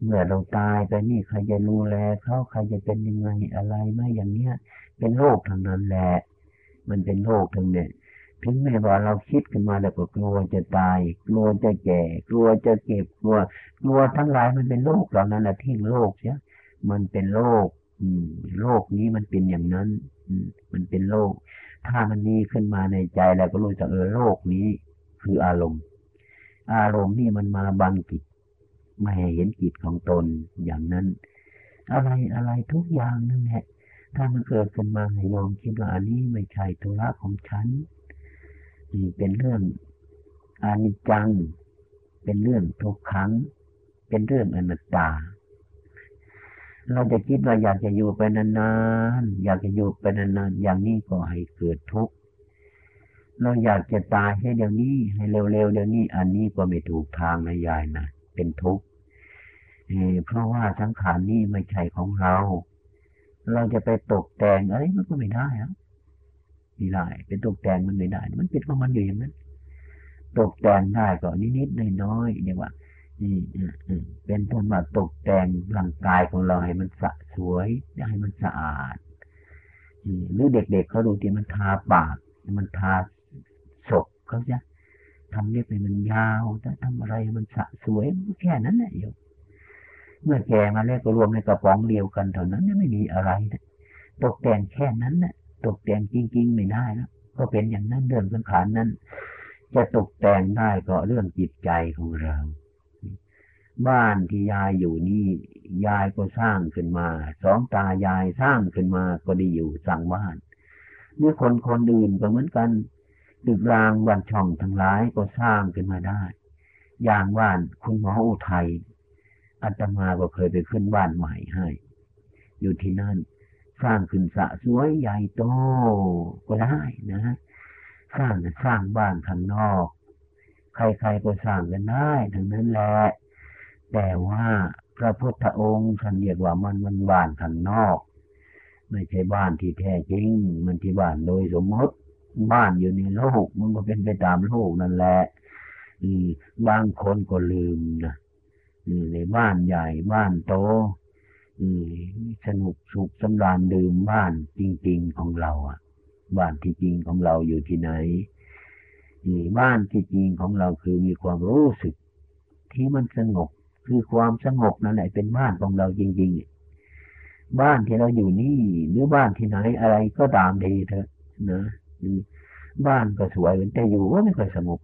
เมื่อเราตายไปนี่ใครจะดูแลเขาใครจะเป็นยังไงอะไรไม่อย่างเนี้ย เป็นโลกทางนั้นแหละ มันเป็นโลกทั้งเนี่ยถึงแม้ว่าเราคิดขึ้นมาแล้วก็กลัวจะตาย กลัวจะแก่ กลัวจะเก็บกลัว กลัวทั้งหลายมันเป็นโลกเหล่านั้นนะทิ้งโลกเสียมันเป็นโลกอืมโลกนี้มันเป็นอย่างนั้น อืมมันเป็นโลกถ้ามันมีขึ้นมาในใจแล้วก็รู้จักเออโลกนี้ คืออารมณ์ อารมณ์นี่มันมาบังจิต ไม่เห็นจิตของตนอย่างนั้น อะไรอะไรทุกอย่างนั่นแหละถ้ามันเกิดขึ้นมาให้ยอมคิดว่าอันนี้ไม่ใช่ธุระของฉันนี่เป็นเรื่องอนิจจัง เป็นเรื่องทุกขัง เป็นเรื่องอนัตตา เราจะคิดว่าอยากจะอยู่ไปนานๆ อยากจะอยู่ไปนานๆ อย่างนี้ก็ให้เกิดทุกข์ เราอยากจะตายให้เดี๋ยวนี้ ให้เร็วๆเดี๋ยวนี้ อันนี้ก็ไม่ถูกทางนะยายนะ เป็นทุกข์เพราะว่าสังขารนี้ไม่ใช่ของเรา เราจะไปตกแต่งอะไรมันก็ไม่ได้ครับไม่ได้เป็นตกแต่งมันไม่ได้ มันเป็นของมันอยู่อย่างนั้นตกแต่งได้ก็นิดๆน้อยๆเนี่ยว่านี่เป็นต้นมาตกแต่งร่างกายของเราให้มันสะสวยให้มันสะอาดหรือเด็กๆเเขาดูที่มันทาปาก มันทาศพเขาจะ ทำเล็บให้มันยาวจะทำอะไรมันสะสวยแค่นั้นแหละโยเมื่อแก่มาแล้วก็รวมในกระป๋องเดียวกันเท่านั้นไม่มีอะไรนะตกแต่งแค่นั้นนะตกแต่งจริง ๆ ไม่ได้นะก็เป็นอย่างนั้นเรื่องสังขารนั้น จะตกแต่งได้ก็เรื่องจิตใจของเรา บ้านที่ยายอยู่นี่ยายก็สร้างขึ้นมา สองตายายสร้างขึ้นมาก็ได้อยู่สร้างบ้านเมื่อคนคนอื่นก็เหมือนกัน ตึกรางวันช่องทั้งหลายก็สร้างขึ้นมาได้ อย่างบ้านคุณหมออุทัยอาตมาก็เคยไปขึ้นบ้านใหม่ให้ อยู่ที่นั่น สร้างขึ้นสะสวยใหญ่โตก็ได้นะสร้างสร้างบ้านข้างนอก ใครๆก็สร้างกันได้ทั้งนั้นแหละแต่ว่าพระพุทธองค์ท่านเรียกว่ามันมันบ้านข้างนอก ไม่ใช่บ้านที่แท้จริง มันที่บ้านโดยสมมติ บ้านอยู่ในโลกมันก็เป็นไปตามโลกนั่นแหละอืบางคนก็ลืมนะในบ้านใหญ่บ้านโตสนุกสุขสำราญดื่มบ้านจริง ๆของเราอะ บ้านที่จริงของเราอยู่ที่ไหนบ้านที่จริงของเราคือมีความรู้สึก ที่มันสงบคือความสงบนั่นแหละเป็นบ้านของเราจริง ๆ บ้านที่เราอยู่นี่หรือบ้านที่ไหนอะไรก็ตามดีเถอะนะ บ้านก็สวยแต่อยู่ว่าไม่ค่อยสงบ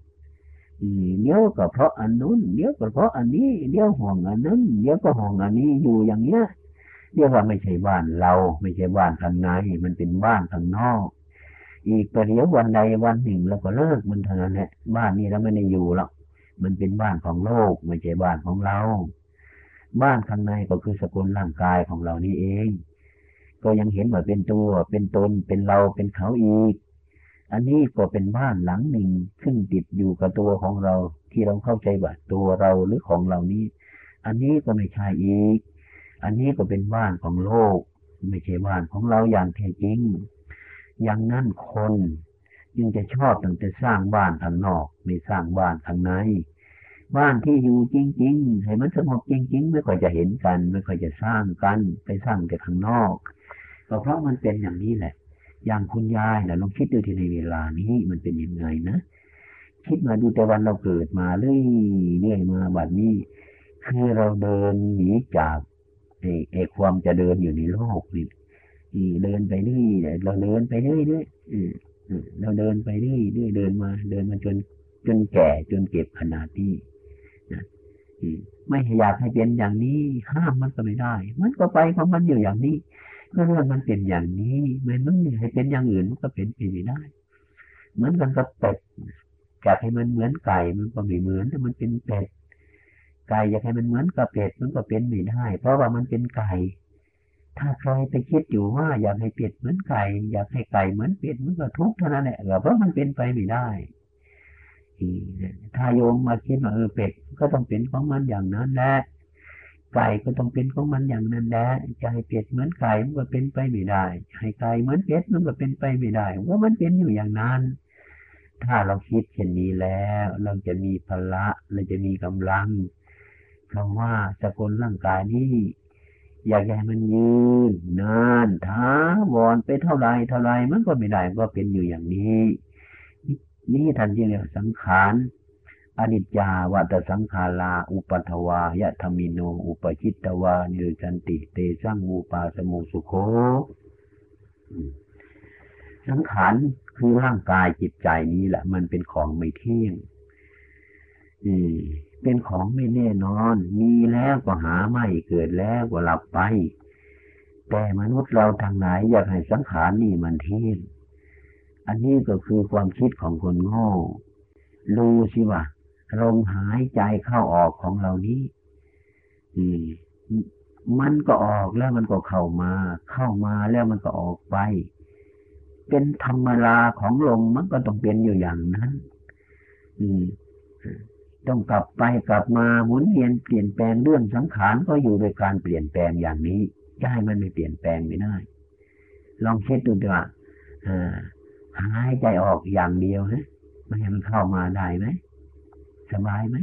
เดี๋ยวก็เพราะอันนู้นเดี๋ยวก็เพราะอันนี้เดี๋ยวห่วงอันนั้นเดี๋ยวก็ห่วงอันนี้อยู่อย่างเนี้ยเรียกว่าไม่ใช่บ้านเรา ไม่ใช่บ้านข้างในมันเป็นบ้านข้างนอก อีกประเดี๋ยววันใดวันหนึ่งเราก็เลิกมันเท่านั้นแหละบ้านนี้เราไม่ได้อยู่หรอกมันเป็นบ้านของโลก ไม่ใช่บ้านของเรา บ้านข้างในก็คือสกุลร่างกายของเรานี่เอง ก็ยังเห็นว่าเป็นตัว เป็นตนเป็นเราเป็นเขาอีก อันนี้ก็เป็นบ้านหลังหนึ่งซึ่งติดอยู่กับตัวของเราที่เราเข้าใจว่าตัวเราหรือของเรานี้ อันนี้ก็ไม่ใช่อีก อันนี้ก็เป็นบ้านของโลก ไม่ใช่บ้านของเราอย่างแท้จริง อย่างนั้นคนยังจะชอบตั้งแต่สร้างบ้านข้างนอก ไม่สร้างบ้านข้างใน บ้านที่อยู่จริงๆให้มันสงบจริง ๆ ไม่ค่อยจะเห็นกัน ไม่ค่อยจะสร้างกัน ไปสร้างแต่ข้างนอกก็เพราะมันเป็นอย่างนี้แหละ อย่างคุณยายนะลองคิดดูที่ในเวลานี้มันเป็นยังไงนะ คิดมาดูแต่วันเราเกิดมาเรื่อยเรื่อยมาบัดนี้ คือเราเดินหนีจากไอ้ไอความจะเดินอยู่ในโลกนี่เดินไปเรื่อยเราเดินไปเรื่อยเรื่อยเราเดินไปเรื่อยเรื่อยเดินมา เดินมาจนจนแก่จนเก็บขนาดที่นะไม่อยากให้เป็นอย่างนี้ห้ามมันก็ไม่ได้ มันก็ไปของมันอยู่อย่างนี้ เมื่อมันเป็นอย่างนี้มันไม่ให้เป็นอย่างอื่นมันก็เป็นไปไม่ได้ เหมือนกันกับเป็ดอยากให้มันเหมือนไก่มันก็ไม่เหมือนแต่มันเป็นเป็ดไก่อยากให้มันเหมือนกับเป็ดมันก็เป็นไม่ได้ เพราะว่ามันเป็นไก่ ถ้าใครไปคิดอยู่ว่าอยากให้เป็ดเหมือนไก่ อยากให้ไก่เหมือนเป็ดมันก็ทุกข์เท่านั้นแหละเพราะมันเป็นไปไม่ได้ถ้าโยมมาคิดว่าเออเป็ดก็ต้องเป็นของมันอย่างนั้นแหละ ไก่ก็ต้องเป็นของมันอย่างนั้นแหละจะให้เป็ดเหมือนไก่มันก็เป็นไปไม่ได้ให้ไก่เหมือนเป็ดมันก็เป็นไปไม่ได้ว่ามันเป็นอยู่อย่างนั้น ถ้าเราคิดเช่นนี้แล้ว เราจะมีพละเราจะมีกำลังคำว่าสกุลร่างกายนี้อยากให้มันยืนนานท้าวอนไปเท่าไรเท่าไรมันก็ไม่ได้ก็เป็นอยู่อย่างนี้ นี่ท่านเรียกสังขาร อนิจจาวัตสังขาราอุปัทวายะธมิโนอุปจิตตวานิจันติเตสังมูปาสมุสุโคสังขารคือร่างกายจิตใจนี้แหละ มันเป็นของไม่เที่ยงเป็นของไม่แน่นอน มีแล้วก็หาไม่เกิดแล้วก็หลับไป แต่มนุษย์เราทางไหนอยากให้สังขารนี่มันเที่ยง อันนี้ก็คือความคิดของคนโง่รู้สิว่า ลมหายใจเข้าออกของเรานี้มันก็ออกแล้วมันก็เข้ามา เข้ามาแล้วมันก็ออกไป เป็นธรรมราของลมมันก็ต้องเป็นอยู่อย่างนั้นต้องกลับไปกลับมาหมุนเวียนเปลี่ยนแปลงเรื่องสังขารก็อยู่โดยการเปลี่ยนแปลงอย่างนี้จะให้มันไม่เปลี่ยนแปลงไม่ได้ ลองเช็ดดูดีว่าหายใจออกอย่างเดียวนะมันให้มันเข้ามาได้ไหม สบายไหม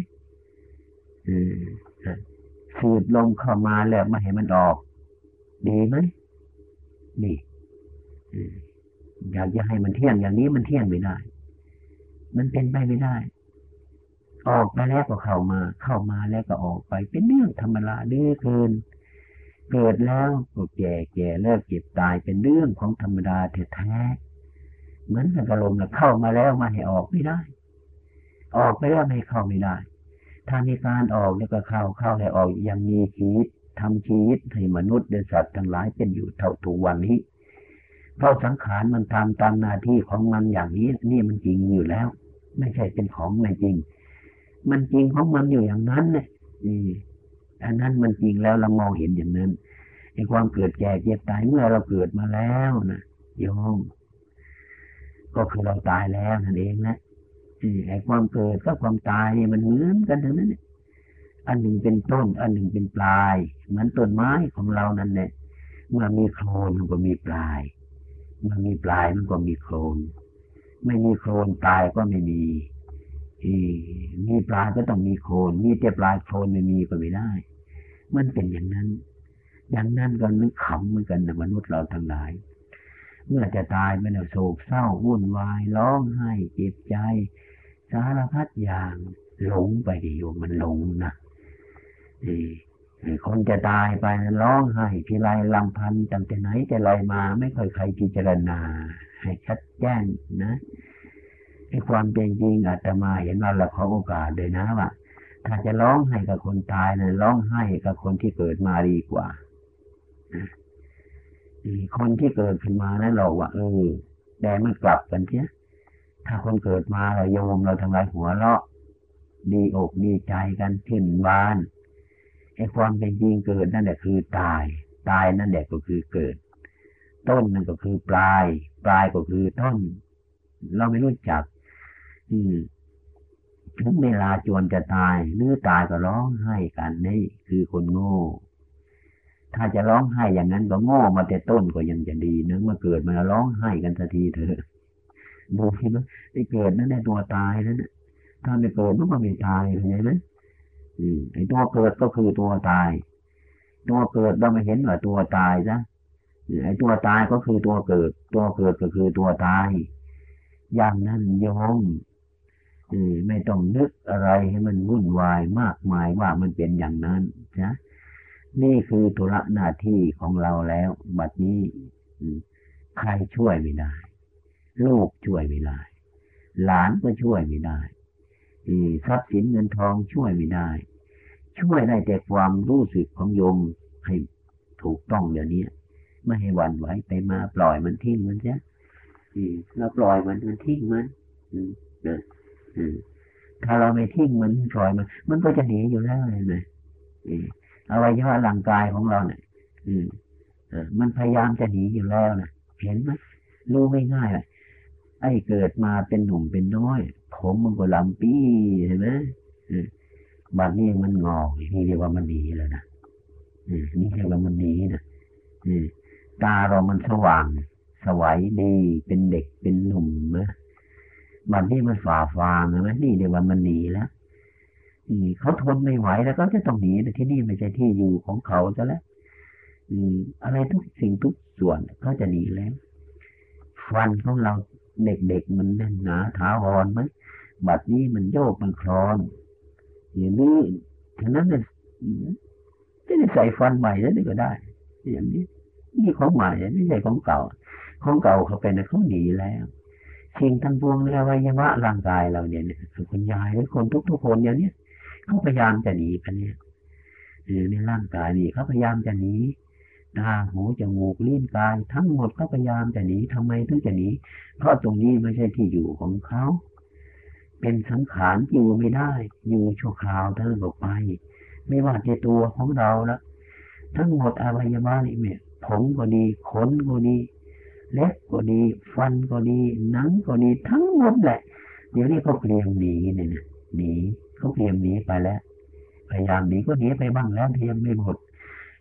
สูดลมเข้ามาแล้วไม่ให้มันออก ดีไหมนี่อยากจะให้มันเที่ยงอย่างนี้มันเที่ยงไม่ได้ มันเป็นไปไม่ได้ ออกไปแล้วก็เข้ามา เข้ามาแล้วก็ออกไป เป็นเรื่องธรรมดาเดื้อเกิน เกิดแล้วก็แก่แก่เลิกเก็บตายเป็นเรื่องของธรรมดาแท้ๆเหมือนกับลมนะเข้ามาแล้วมาให้ออกไม่ได้ ออกไปแล้วไม่เข้าไม่ได้ ถ้ามีการออกแล้วก็เข้าเข้าให้ออกยังมีชีวิตทำชีวิตให้มนุษย์และสัตว์ทั้งหลายเป็นอยู่เท่าทุกวันนี้ เพราะสังขารมันทำตามหน้าที่ของมันอย่างนี้ นี่มันจริงอยู่แล้ว ไม่ใช่เป็นของไม่จริง มันจริงของมันอยู่อย่างนั้นเนี่ยอันนั้นมันจริงแล้วเรามองเห็นอย่างนั้นไอ้ความเกิดแก่เจ็บตายเมื่อเราเกิดมาแล้วนะโยมก็คือเราตายแล้วนั่นเองนะ ไอ้ความเกิดกับความตายนี่มันเหมือนกันทั้งนั้นอันหนึ่งเป็นต้น อันหนึ่งเป็นปลาย เหมือนต้นไม้ของเรานั่นแหละเมื่อมีโคลนมันก็มีปลาย เมื่อมีปลายมันก็มีโคลนไม่มีโคลนปลายก็ไม่มีมีปลายก็ต้องมีโคลนมีแต่ปลายโคลนไม่มีก็ไม่ได้ มันเป็นอย่างนั้น อย่างนั้นก็นึกขำเหมือนกันนะมนุษย์เราทั้งหลาย เมื่อจะตายไปแล้โศกเศร้าวุ่นวายร้องไห้เจ็บใจ สารพัดอย่างหลงไปดิโยมมันหลงนะคนจะตายไปร้องไห้ทีไรลำพันตั้งแต่ไหนแต่ไรมา ไม่เคยใครพิจารณา ให้ชัดแจ้งนะไอความเป็นจริงอาตมาเห็นว่าเราขอโอกาสเลยนะว่าถ้าจะร้องไห้กับคนตายนะร้องไห้กับคนที่เกิดมาดีกว่าคนที่เกิดขึ้นมานะเราว่าเออแต่มันกลับกันเทีย ถ้าคนเกิดมาเราโยมเราทำลายหัวเราะ ดีอกดีใจกันขึ้นบ้านไอ้ความเป็นจริงเกิดนั่นแหละคือตาย ตายนั่นแหละก็คือเกิด ต้นนั่นก็คือปลาย ปลายก็คือต้น เราไม่รู้จัก อืมถึงเวลาจวนจะตายหรือตายก็ร้องไห้กันนี่คือคนโง่ ถ้าจะร้องไห้อย่างนั้นก็โง่มาแต่ต้นก็ยังจะดีนะเมื่อเกิดมาร้องไห้กันสักทีเถอะ ดูที่มันไอ้เกิดนั่นแหละตัวตายนั่นแหละถ้าไม่เกิดมันก็ไม่ตายเข้าใจไหมไอ้ตัวเกิดก็คือตัวตาย ตัวเกิดเราไม่เห็นว่าตัวตายซะไอ้ตัวตายก็คือตัวเกิด ตัวเกิดก็คือตัวตาย อย่างนั้นโยมไม่ต้องนึกอะไรให้มันวุ่นวายมากมายว่ามันเป็นอย่างนั้นนะนี่คือธุระหน้าที่ของเราแล้ว บัดนี้ใครช่วยไม่ได้ ลูกช่วยไม่ได้ หลานก็ช่วยไม่ได้ทรัพย์สินเงินทองช่วยไม่ได้ ช่วยได้แต่ความรู้สึกของโยมให้ถูกต้องเดี๋ยวนี้ไม่ให้หวั่นไหวไปมาปล่อยมันทิ้งมันเสียเราปล่อยมันมันทิ้งมันถ้าเราไม่ทิ้งมันปล่อยมัน มันก็จะหนีอยู่แล้วเลยนะอวัยวะร่างกายของเราเนี่ยมันพยายามจะหนีอยู่แล้วนะเห็นไหมรู้ไม่ง่ายเลย ไอ้เกิดมาเป็นหนุ่มเป็นน้อย ผมมันก็ลำปี้เห็นไหมบัดนี้มันงอกนี่เรียกว่ามันดีแล้วนะนี่เรียกว่ามันดีนะตาเรามันสว่าง สวัยดี เป็นเด็กเป็นหนุ่มนะบัดนี้มันฝ่าฟางใช่ไหมนี่เรียกว่ามันหนีแล้วเขาทนไม่ไหวแล้วก็จะต้องหนีแต่ที่นี่ไม่ใช่ที่อยู่ของเขาซะแล้วอะไรทุกสิ่งทุกส่วนเขาจะหนีแล้ว ฟันของเรา เด็กๆมันแน่นหนาถาวรไหมบัดนี้มันโยกมันคลอนอย่างนี้ฉะนั้นเนี่ยจะได้ใส่ฟันใหม่แล้วก็ได้ อย่างนี้นี่ของใหม่ไม่ใช่ของเก่า ของเก่าเขาเป็นเขาหนีแล้วสิ่งทั้งปวงในอวัยวะร่างกายเราเนี่ยคือคุณยายหรือคนทุกๆคนอย่างนี้เขาพยายามจะหนีกันเนี่ยหรือในร่างกายนี่เขาพยายามจะหนี ตาหูจมูกลิ้นกายทั้งหมดเขาพยายามจะหนีทำไมถึงจะหนีเพราะตรงนี้ไม่ใช่ที่อยู่ของเขา เป็นสังขารอยู่ไม่ได้ อยู่ชั่วคราวเท่านั้นบอกไป ไม่ว่าจะตัวของเราละทั้งหมดอวัยวะนี่เนี่ยผมก็ดีขนก็ดีเล็บก็ดี ฟันก็ดีหนังก็ดีทั้งหมดแหละ เดี๋ยวนี้เขาเตรียมหนีเนี่ยนะหนีเขาเตรียมหนีไปแล้วพยายามหนีก็หนีไปบ้างแล้วเทียมไม่หมด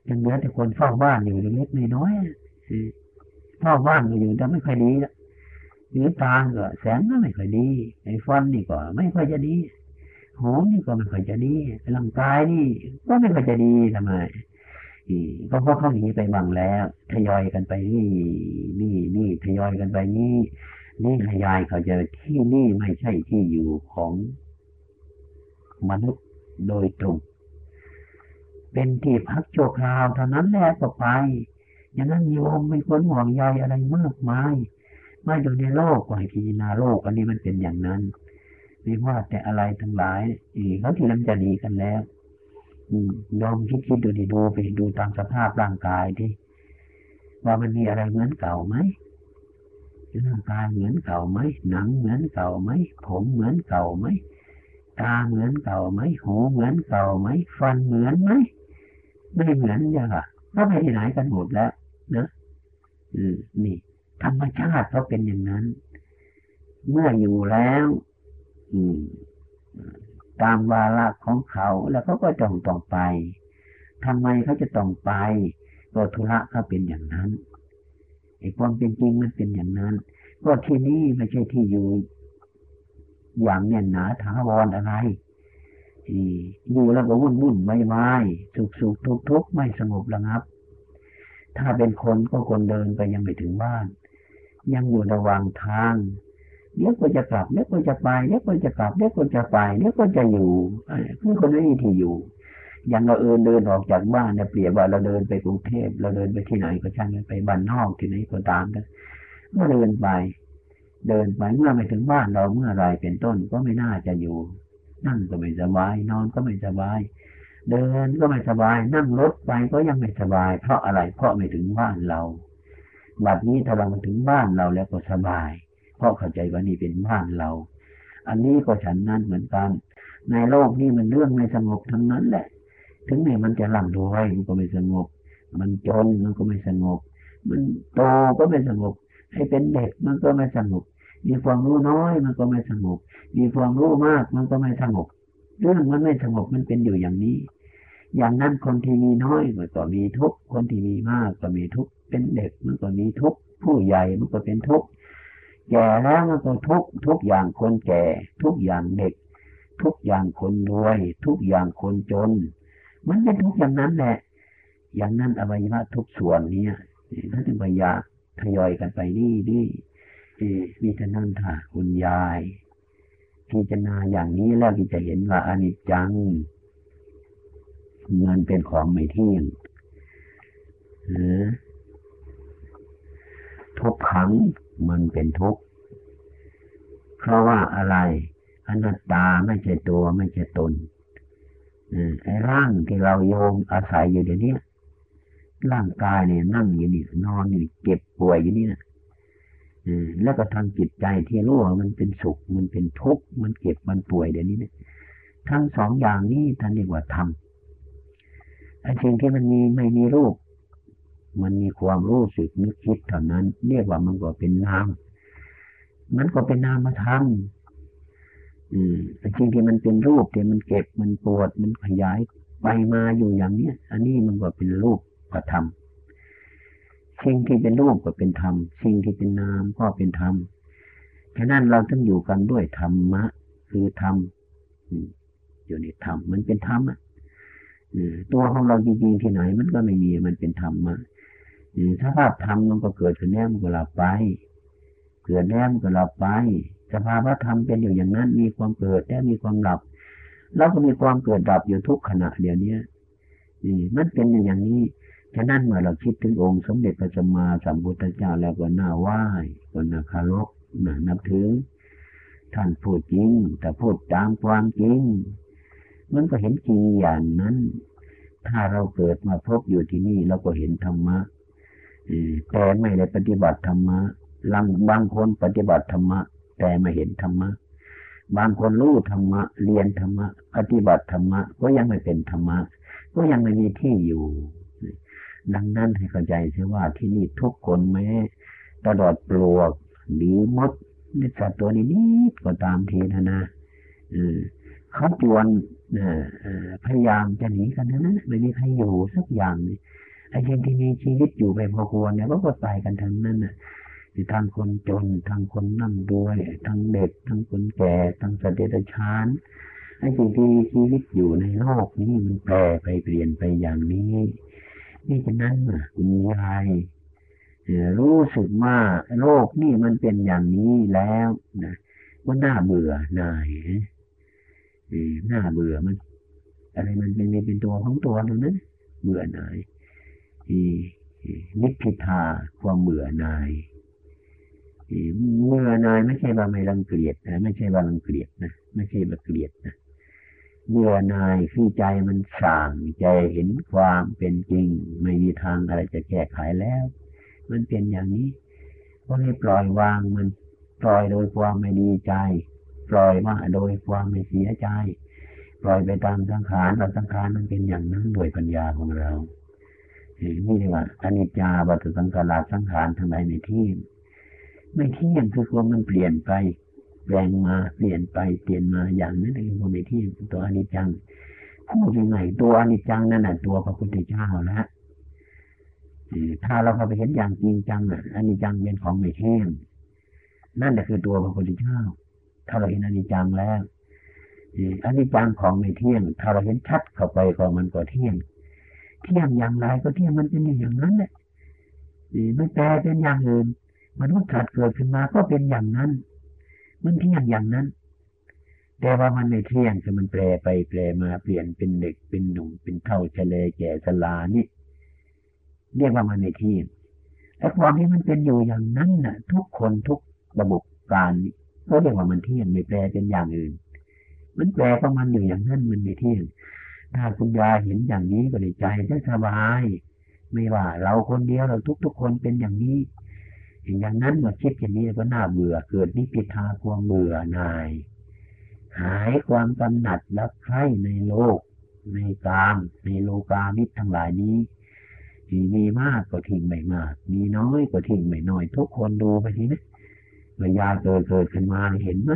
ยังเหลือแต่คนเฝ้าบ้านอยู่เล็กๆน้อยๆเฝ้าบ้านอยู่แต่ไม่ค่อยดีละหรือตาก็แสงก็ไม่ค่อยดีไอ้ฟันนี่ก็ไม่ค่อยจะดีหูนี่ก็ไม่ค่อยจะดีร่างกายนี่ก็ไม่ค่อยจะดีทำไมก็เพราะเขาหนีไปบ้างแล้ว ทยอยกันไปนี่นี่นี่ทยอยกันไปนี่นี่ทยายเขาจะที่นี่ไม่ใช่ที่อยู่ของมนุษย์โดยตรง เป็นที่พักชั่วคราวเท่านั้นแหละก็ไปอย่างนั้นโยมไม่ควรห่วงใยอะไรมากมายมาอยู่ในโลกก็ให้พิจารณาโลกอันนี้มันเป็นอย่างนั้นไม่ว่าแต่อะไรทั้งหลายอีเขาที่นำจะดีกันแล้วยอมคิดคิดดูดีดูไปดูตามสภาพร่างกายที่ว่ามันมีอะไรเหมือนเก่าไหมร่างกายเหมือนเก่าไหมหนังเหมือนเก่าไหมผมเหมือนเก่าไหมตาเหมือนเก่าไหมหูเหมือนเก่าไหมฟันเหมือนไหม ไม่เหมือนอย่างอะก็ไปที่ไหนกันหมดแล้วเนอะอืมนี่ธรรมชาติเขาเป็นอย่างนั้น เมื่ออยู่แล้วอืมตามวาระของเขาแล้วเขาก็ต้องต้องไปทำไมเขาจะต้องไปก็ธุระเขาเป็นอย่างนั้นไอ้ความเป็นจริงมันเป็นอย่างนั้น ก็ที่นี่ไม่ใช่ที่อยู่ อย่างแน่นหนาถาวรอะไร อยู่แล้วก็วุ่นวุ่นไม่ไม่สุขสุขทุกทุกไม่สงบระงับ ถ้าเป็นคนก็คนเดินไปยังไม่ถึงบ้าน ยังอยู่ระหว่างทางเดี๋ยวก็จะกลับเดี๋ยวก็จะไปเดี๋ยวก็จะกลับเดี๋ยวก็จะไปเดี๋ยวก็จะอยู่คือคนไม่มีที่อยู่อย่างเราเอินเดินออกจากบ้านเนี่ยเปรียบว่าเราเดินไปกรุงเทพเราเดินไปที่ไหนก็ช่างไปบ้านนอกที่ไหนก็ตามนะก็เดินไป เดินไปเมื่อไม่ถึงบ้านเราเมื่อไรเป็นต้นก็ไม่น่าจะอยู่ นั่งก็ไม่สบาย นอนก็ไม่สบาย เดินก็ไม่สบาย นั่งรถไปก็ยังไม่สบาย เพราะอะไรเพราะไม่ถึงบ้านเราบัดนี้ถ้าเรามาถึงบ้านเราแล้วก็สบาย เพราะเข้าใจว่านี่เป็นบ้านเรา อันนี้ก็ฉันนั้นเหมือนกัน ในโลกนี้มันเรื่องไม่สงบทั้งนั้นแหละ ถึงแม้มันจะร่ำรวยมันก็ไม่สงบ มันจนมันก็ไม่สงบ มันโตก็ไม่สงบ ให้เป็นเด็กมันก็ไม่สงบ มีความรู้น้อยมันก็ไม่สงบ มีความรู้มากมันก็ไม่สงบเรื่องมันไม่สงบมันเป็นอยู่อย่างนี้ อย่างนั้นคนที่มีน้อยมันก็มีทุกข์คนที่มีมากก็มีทุกข์เป็นเด็กมันก็มีทุกข์ผู้ใหญ่มันก็เป็นทุกข์แก่แล้วมันก็ทุกทุกอย่างคนแก่ ทุกอย่างเด็ก ทุกอย่างคนรวย ทุกอย่างคนจน มันเป็นทุกอย่างนั้นแหละ อย่างนั้นอวัยวะทุกส่วนนี้ท่านจึงพยาทยอยกันไปนี่นี่มีท่านั่นค่ะคุณยาย พิจารณาอย่างนี้แล้วที่จะเห็นว่าอนิจจังเงินเป็นของไม่เที่ยงทุกขังมันเป็นทุกข์เพราะว่าอะไรอนัตตาไม่ใช่ตัวไม่ใช่ตนไอ้ร่างที่เราโยมอาศัยอยู่เดี๋ยวนี้ร่างกายเนี่ยนั่งอยู่นี่นอนอยู่เจ็บป่วยอยู่นี่นะ แล้วก็ทางจิตใจที่รู้ว่ามันเป็นสุข มันเป็นทุกข์ มันเก็บ มันป่วยเดี๋ยวนี้เนี่ยทั้งสองอย่างนี้ท่านเรียกว่าธรรมไอ้สิ่งที่มันมีไม่มีรูป มันมีความรู้สึกนึกคิดเท่านั้น เรียกว่ามันก็เป็นนาม มันก็เป็นนามธรรมอืมจริงที่มันเป็นรูปที่มันเก็บ มันปวด มันขยายไปมาอยู่อย่างเนี้ย อันนี้มันก็เป็นรูปกธรรม สิ่งที่เป็นรูปก็เป็นธรรม สิ่งที่เป็นนามก็เป็นธรรมฉะนั้นเราต้องอยู่กันด้วยธรรมะ คือธรรมอยู่ในธรรมมันเป็นธรรมอะตัวของเราจริงๆที่ไหน มันก็ไม่มีมันเป็นธรรมะสภาพธรรมมันก็เกิดขึ้นแล้วมันก็หลับไป เกิดแล้วมันก็หลับไปสภาวะธรรมเป็นอยู่อย่างนั้น มีความเกิดและมีความหลับ แล้วก็มีความเกิดดับอยู่ทุกขณะเดี๋ยวนี้นี่มันเป็นอย่างนี้ ฉะนั้นเมื่อเราคิดถึงองค์สมเด็จพระสัมมาสัมพุทธเจ้าแล้วก็น่าไหว้ก็น่าคารพน่านับถือ ท่านพูดจริง แต่พูดตามความจริง มันก็เห็นจริงอย่างนั้น ถ้าเราเกิดมาพบอยู่ที่นี่เราก็เห็นธรรมะแต่ไม่ได้ปฏิบัติธรรมะลังบางคนปฏิบัติธรรมะ แต่ไม่เห็นธรรมะ บางคนรู้ธรรมะ เรียนธรรมะ ปฏิบัติธรรมะ ก็ยังไม่เป็นธรรมะ ก็ยังไม่มีที่อยู่ ดังนั้นให้เข้าใจเสียว่าที่นี่ทุกคนแม้ตลอดปลวกหรือมดนิสัตตัวนี้นิดก็ตามทีนะนะเขาจวนพยายามจะหนีกันนะไม่มีใครอยู่สักอย่างไอ้ยังที่มีชีวิตอยู่ไปพอควรเนี่ยก็ตายกันทั้งนั้นน่ะทั้งคนจนทั้งคนนั่งด้วยทั้งเด็กทั้งคนแก่ทั้งสเดรชานไอ้สิ่งที่มีชีวิตอยู่ในโลกนี้มันแปรไปเปลี่ยนไปอย่างนี้ นี่ฉะนั้นคุณยายรู้สึกว่าโลกนี่มันเป็นอย่างนี้แล้วนะว่าน่าเบื่อนายอืมน่าเบื่อมัน อะไรมันเป็นเป็นตัวของตัวตรงนั้นเบื่อนายนิพพิทาความเบื่อนายอืมเบื่อนายไม่ใช่ว่าไม่รังเกียจนะไม่ใช่ว่ารังเกียจนะไม่ใช่ว่าเกลียดนะ เบื่อหน่ายคือใจมันสั่งใจเห็นความเป็นจริง ไม่มีทางอะไรจะแก้ไขแล้ว มันเป็นอย่างนี้ก็ให้ปล่อยวางมันปล่อยโดยความไม่ดีใจ ปล่อยว่าโดยความไม่เสียใจ ปล่อยไปตามสังขารเราสังขารมันเป็นอย่างนั้นโดยปัญญาของเรานี่เรียกว่าอนิจจาบัตสังขาราสังขารทั้งหลายไม่เที่ยงไม่เที่ยงคือความมันเปลี่ยนไป แปลงมาเปลี่ยนไปเปลี่ยนมาอย่างนั้นเองความไม่ที่ตัวอนิจจังพูดยังไงตัวอนิจจังนั่นแหะตัวพระพุทธเจ้าแล้วถ้าเราเข้าไปเห็นอย่างจริงจังอะอนิจจังเป็นของไม่เที่ยงนั่นแหละคือตัวพระพุทธเจ้า ถ้าเราเห็นอนิจจังแล้วอนิจจังของไม่เที่ยง ถ้าเราเห็นชัดเข้าไปก็มันก็เที่ยง เที่ยงอย่างไรก็เที่ยงมันเป็นอย่างนั้นแหละไม่แปลเป็นอย่างอื่นมนุษย์ถัดเกิดขึ้นมาก็เป็นอย่างนั้น มันเที่ยงอย่างนั้น แต่ว่ามันไม่เที่ยงคือมันแปลไปแปลมาเปลี่ยนเป็นเด็กเป็นหนุ่มเป็นเท่าเฉลยแก่สลานี่เรียกว่ามันไม่เที่ยงไอ้ความที่มันเป็นอยู่อย่างนั้นน่ะ ทุกคนทุกระบบการก็เรียกว่ามันเที่ยงไม่แปลเป็นอย่างอื่น มันแปลของมันอยู่อย่างนั้นมันไม่เที่ยงถ้าคุณยาเห็นอย่างนี้ก็ดีใจจะสบาย ไม่ว่าเราคนเดียวเราทุกๆคนเป็นอย่างนี้ อย่างนั้นเมื่อคิดอย่างนี้ก็น่าเบื่อเกิดนิพิทาความเบื่อหน่าย หายความกำหนัดและใคร่ในโลก ในกามในโลกามิตรทั้งหลายนี้ที่มีมากก็ทิ้งไม่มาก มีน้อยก็ทิ้งไม่น้อย ทุกคนดูไปทีนะเมื่อยาเกิดเกิดขึ้นมาเห็นไหม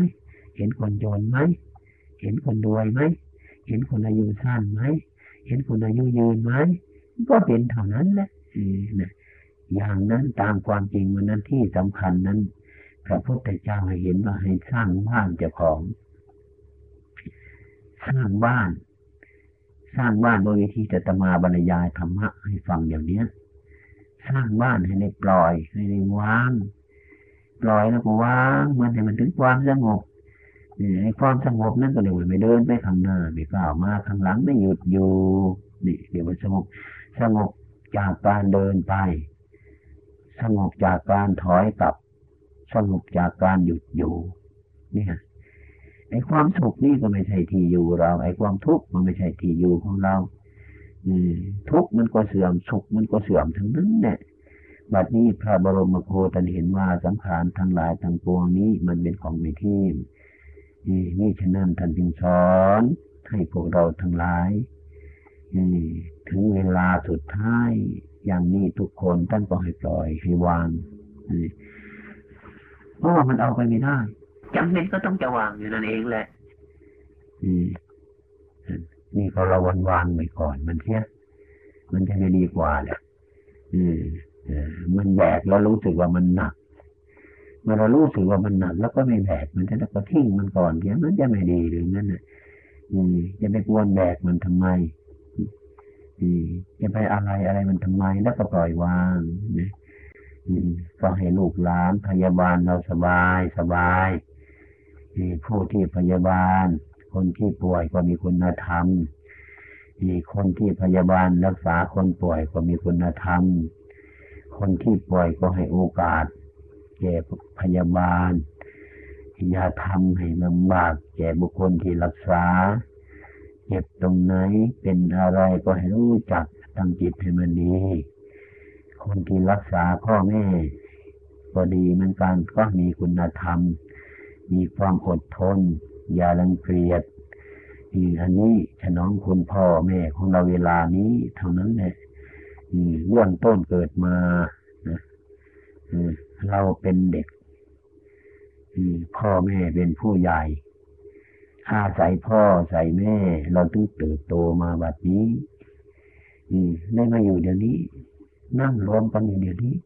เห็นคนจนไหมเห็นคนรวยไหมเห็นคนอายุสั้นไหมเห็นคนอายุยืนไหมก็เป็นเท่านั้นแหละนะ อย่างนั้นตามความจริงวันนั้นที่สำคัญนั้นพระพุทธเจ้าให้เห็นว่าให้สร้างบ้านเจ้าของ สร้างบ้าน สร้างบ้านโดยวิธีจะตมาบรรยายธรรมะให้ฟังอย่างเนี้ย สร้างบ้านให้ได้ปล่อยให้ได้วางปล่อยแล้วก็วางมันให้มันถึงความสงบนี่ความสงบนั่นก็เรียไม่เดินไปข้างหน้าไม่ก้าวมาข้างหลังไม่หยุดอยู่นี่เดี๋ยวมันสงบสงบจากการเดินไป สงบจากการถอยกลับ สงบจากการหยุดอยู่ เนี่ยไอ้ความสุขนี่ก็ไม่ใช่ที่อยู่เรา ไอ้ความทุกข์มันไม่ใช่ที่อยู่ของเราอืทุกข์มันก็เสื่อมสุขมันก็เสื่อมทั้งนั้นเนี่ยบัดนี้พระบรมโคตันเห็นว่าสังขารทั้งหลายทั้งปวงนี้มันเป็นของไม่เที่ยงนี่นี่ฉะนั้นท่านจึงสอนให้พวกเราทั้งหลายถึงเวลาสุดท้าย อย่างนี้ทุกคนท่านก็ให้ปล่อยให้วางเพราะว่ามันเอาไปไม่ได้จำเป็นก็ต้องจะวางอยู่นั่นเองแหละนี่พอเราวันวางไปก่อน มันเสียมันจะไม่ดีกว่าแหละมันแบกแล้วรู้สึกว่ามันหนักเมื่อเรารู้สึกว่ามันหนักแล้วก็ไม่แบกมันจะแล้วก็ทิ้งมันก่อนเดี๋ยวมันจะไม่ดีหรือนั่นน่ะจะไปกวนแบกมันทำไม จะไปอะไรอะไรมันทำไมแล้วก็ปล่อยวางนะก็ให้ลูกหลานพยาบาลเราสบายสบายผู้ที่พยาบาล คนที่ป่วยก็มีคุณธรรมคนที่พยาบาลรักษาคนป่วยก็มีคุณธรรม คนที่ป่วยก็ให้โอกาส แก่พยาบาลอย่าทำให้ลำบากแก่บุคคลที่รักษา เจ็บตรงไหนเป็นอะไรก็ให้รู้จักตั้งจิตให้มันดีคนที่รักษาพ่อแม่ก็ดีเหมือนกันก็มีคุณธรรม มีความอดทน อย่าลังเกียจอันนี้ฉน้องคุณพ่อแม่ของเราเวลานี้เท่านั้นแหละเรื่องต้นเกิดมาเราเป็นเด็กพ่อแม่เป็นผู้ใหญ่ อาศัยพ่อใส่แม่ เราต้องเติบโตมาแบบนี้ได้มาอยู่เดี๋ยวนี้ นั่งรวมกันอยู่เดี๋ยวนี้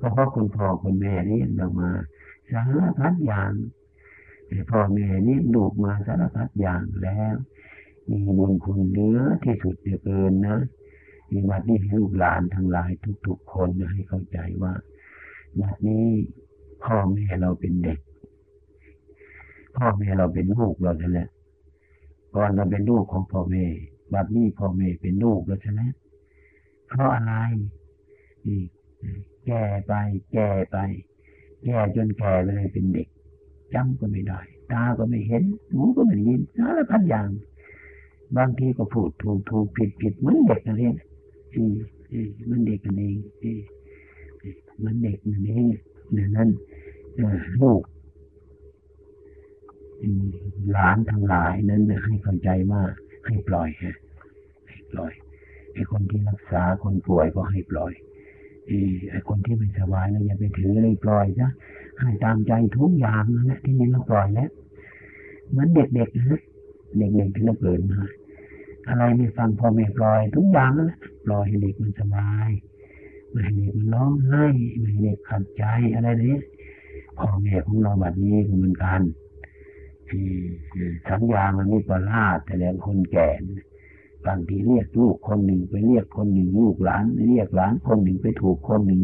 ก็เพราะคุณพ่อคุณแม่นี่เรามาสารพัดอย่างพ่อแม่นี่ลูกมาสารพัดอย่างแล้ว มีบุญคุณเนื้อที่สุดเหลือเกินนะมีวัดนี้ลูกหลานทั้งหลายทุก ๆ คนให้เข้าใจว่าวัดนี้พ่อแม่เราเป็นเด็ก พ่อแม่เราเป็นลูกเราแท้แหละก่อนเราเป็นลูกของพ่อแม่บัดนี้พ่อแม่เป็นลูกแล้วใช่ไหมเพราะอะไรนี่แก่ไป แก่ไป แก่จนแก่ไปเลยเป็นเด็กจำก็ไม่ได้ ตาก็ไม่เห็น หูก็ไม่ได้ยินสารพัดอย่าง บางทีก็พูดถูกถูกผิดผิดเหมือนเด็กนั่นเองอืมอืมมันเด็กกันเองอืมมันเด็กนั่นเองดังนั้นเอ่อลูก หลานทั้งหลายนั้นให้เข้าใจว่าให้ปล่อยฮะให้ปล่อยไอ้คนที่รักษาคนป่วยก็ให้ปล่อยอไอ้คนที่ไม่สบายแล้วอย่าไปถือเลยปล่อยซะให้ตามใจทุกอย่างนั่นแหละที่นี่เราปล่อยแล้วเหมือนเด็กๆนะเด็กๆที่เราเกิดมาอะไรไม่ฟังพ่อแม่ปล่อย ทุกอย่างนั่นแหละปล่อยให้เด็กมันสบายไม่ให้เด็กมันร้องไห้ไม่ให้เด็กขัดใจอะไรนี้พ่อแม่ของเราแบบนี้ก็เหมือนกัน สัญญามันมีประหลาดแต่แล้วคนแก่บางทีเรียกลูกคนหนึ่งไปเรียกคนหนึ่งลูกหลาน เรียกหลานคนหนึ่งไปถูกคนหนึ่ง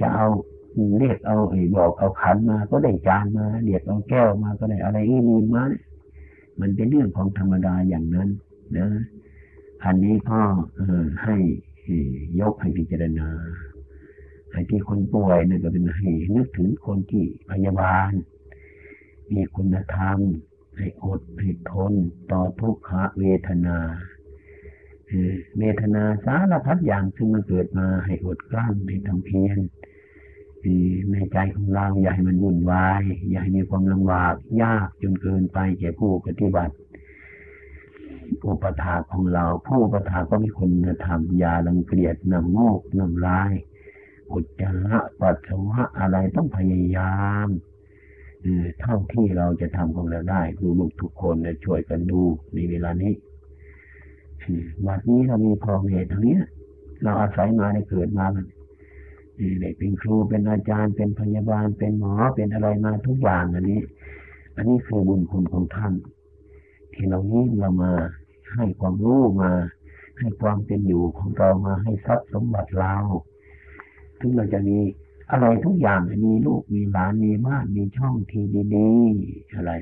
จะเอาเรียกเอาไอ้บอกเอาขันมาก็ได้จานมาเรียกเอาแก้วมาก็ได้อะไรอื่นมาเนี่ยมันเป็นเรื่องของธรรมดาอย่างนั้นนะอันนี้ก็เอให้ยกให้พิจารณาให้ที่คนป่วยเนี่ยก็เป็นให้นึกถึงคนที่พยาบาล มีคุณธรรม ให้อดให้ทน ต่อทุกขเวทนาเวทนาสารพัดอย่างซึ่งมันเกิดมาให้อดกลั้นให้ทำเพียรในใจของเราอย่าให้มันวุ่นวาย อย่าให้มีความลำบากยากจนเกินไปแก่ผู้ปฏิบัติ อุปถาของเรา ผู้อุปถาก็มีคุณธรรมอย่าลังเกียจนำโมกนำลายอุจจาระปัสสาวะอะไรต้องพยายาม เท่าที่เราจะทำของเราได้ลูกทุกคนเนี่ยช่วยกันดูในเวลานี้วันนี้เรามีพอแม่ทางนี้ยเราอาศัยมาได้เกิดมามันเออได้เป็นครูเป็นอาจารย์ เป็นพยาบาล เป็นหมอเป็นอะไรมาทุกอย่างอันนี้ อันนี้คือบุญคุณของท่าน ที่เรานี้เรามาให้ความรู้มา ให้ความเป็นอยู่ของเรามาให้ทรัพย์สมบัติเราถึงเราจะมี อะไรทุกอย่างมีลูกมีหลานมีบ้านมีช่องที่ดีๆอะไร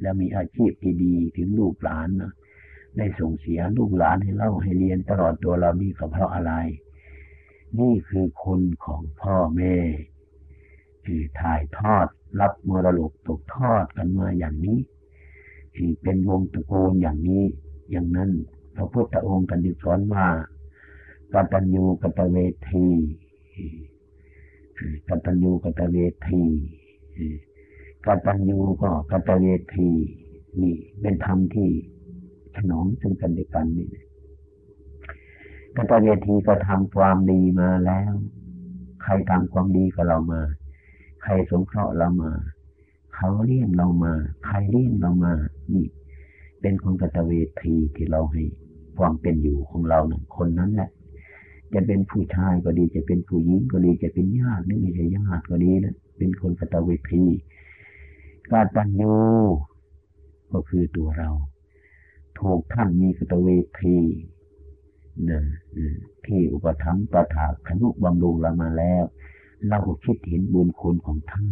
แล้วมีอาชีพที่ดีถึงลูกหลานนะได้ส่งเสียลูกหลานให้เล่าให้เรียนตลอดตัวเรามีก็เพราะอะไร นี่คือคนของพ่อแม่ที่ถ่ายทอดรับมรดกตกทอดกันมาอย่างนี้ที่เป็นวงตระกูลอย่างนี้ อย่างนั้นพระพุทธองค์กันดิสอนว่ากตัญญูกตเวที กตัญญูกตเวทีกตัญญูก็กตเวทีนี่เป็นธรรมที่ถนอมซึ่งกันและกันนี่กตเวทีก็ทำความดีมาแล้ว ใครทำความดีกับเรามา ใครสงเคราะห์เรามา เขาเลี้ยงเรามา ใครเลี้ยงเรามานี่ เป็นคนกตเวทีที่เราให้ความเป็นอยู่ของเราเนี่ยคนนั้นแหละ จะเป็นผู้ชายก็ดีจะเป็นผู้หญิงก็ดีจะเป็นญาติหรือไม่ใช่ญาติก็ดีนะเป็นคนกตเวทีกาตัญญูก็คือตัวเราถูกท่านมีกตเวทีนะที่อุปถัมภ์ประถาขนุบำรุงเรามาแล้ว เราคิดเห็นบุญคุณของท่าน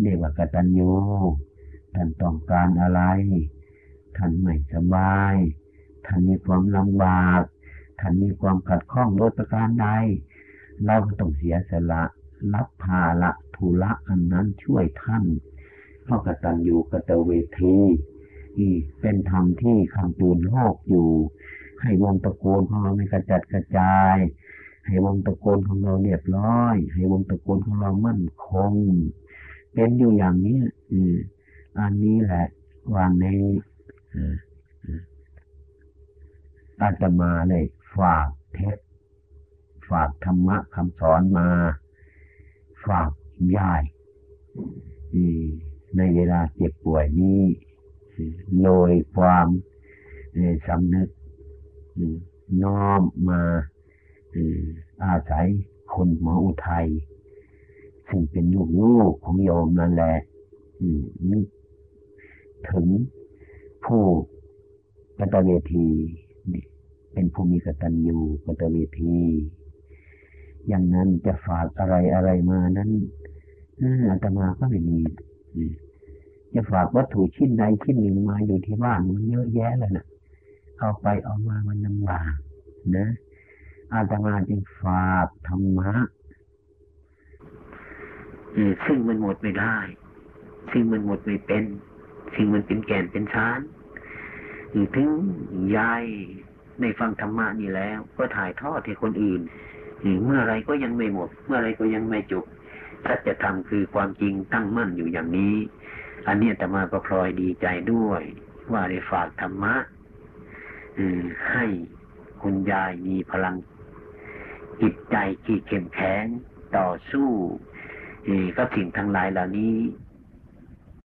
เรียกว่ากตัญญูท่านต้องการอะไร ท่านไม่สบาย ท่านมีความลำบาก ท่านมีความขัดข้องโดยประการใดเราก็ต้องเสียสละรับภาระธุระอันนั้นช่วยท่านเพราะกตัญญูกตเวทีนี่เป็นธรรมที่คำตูนโลกอยู่ ให้วงตระกูลของเราไม่กระจัดกระจาย ให้วงตระกูลของเราเรียบร้อย ให้วงตระกูลของเรามั่นคง เป็นอยู่อย่างนี้อืมอันนี้แหละวางในเอ่อเอ่ออาตมาเลย ฝากเทปฝากธรรมะคำสอนมา ฝากยายในเวลาเจ็บป่วยนี้โดยความสำนึกน้อมมาอาศัยคนหมออุทัยซึ่งเป็นลูกลูกของโยมนั่นแหละนึกถึงผู้กตเวที เป็นผู้มีกตัญญูกตเวทีอย่างนั้นจะฝากอะไรอะไรมานั้นอาตมาก็ไม่มีจะฝากวัตถุชิ้นใดชิ้นหนึ่งมาอยู่ที่บ้านมันเยอะแยะเลยนะเอาไปเอามามันลำบากนะอาตมาจึงฝากธรรมะซึ่งมันหมดไม่ได้ ซึ่งมันหมดไม่เป็นซึ่งมันเป็นแก่นเป็นชานถึงยาย ในฟังธรรมะนี่แล้ว ก็ถ่ายทอดให้คนอื่นเมื่อไรก็ยังไม่หมด เมื่อไรก็ยังไม่จบสัจธรรมคือความจริงตั้งมั่นอยู่อย่างนี้ อันนี้แต่มาก็พลอยดีใจด้วย ว่าได้ฝากธรรมะให้คุณยายมีพลังจิตใจที่เข้มแข็งต่อสู้กับสิ่งทั้งหลายเหล่านี้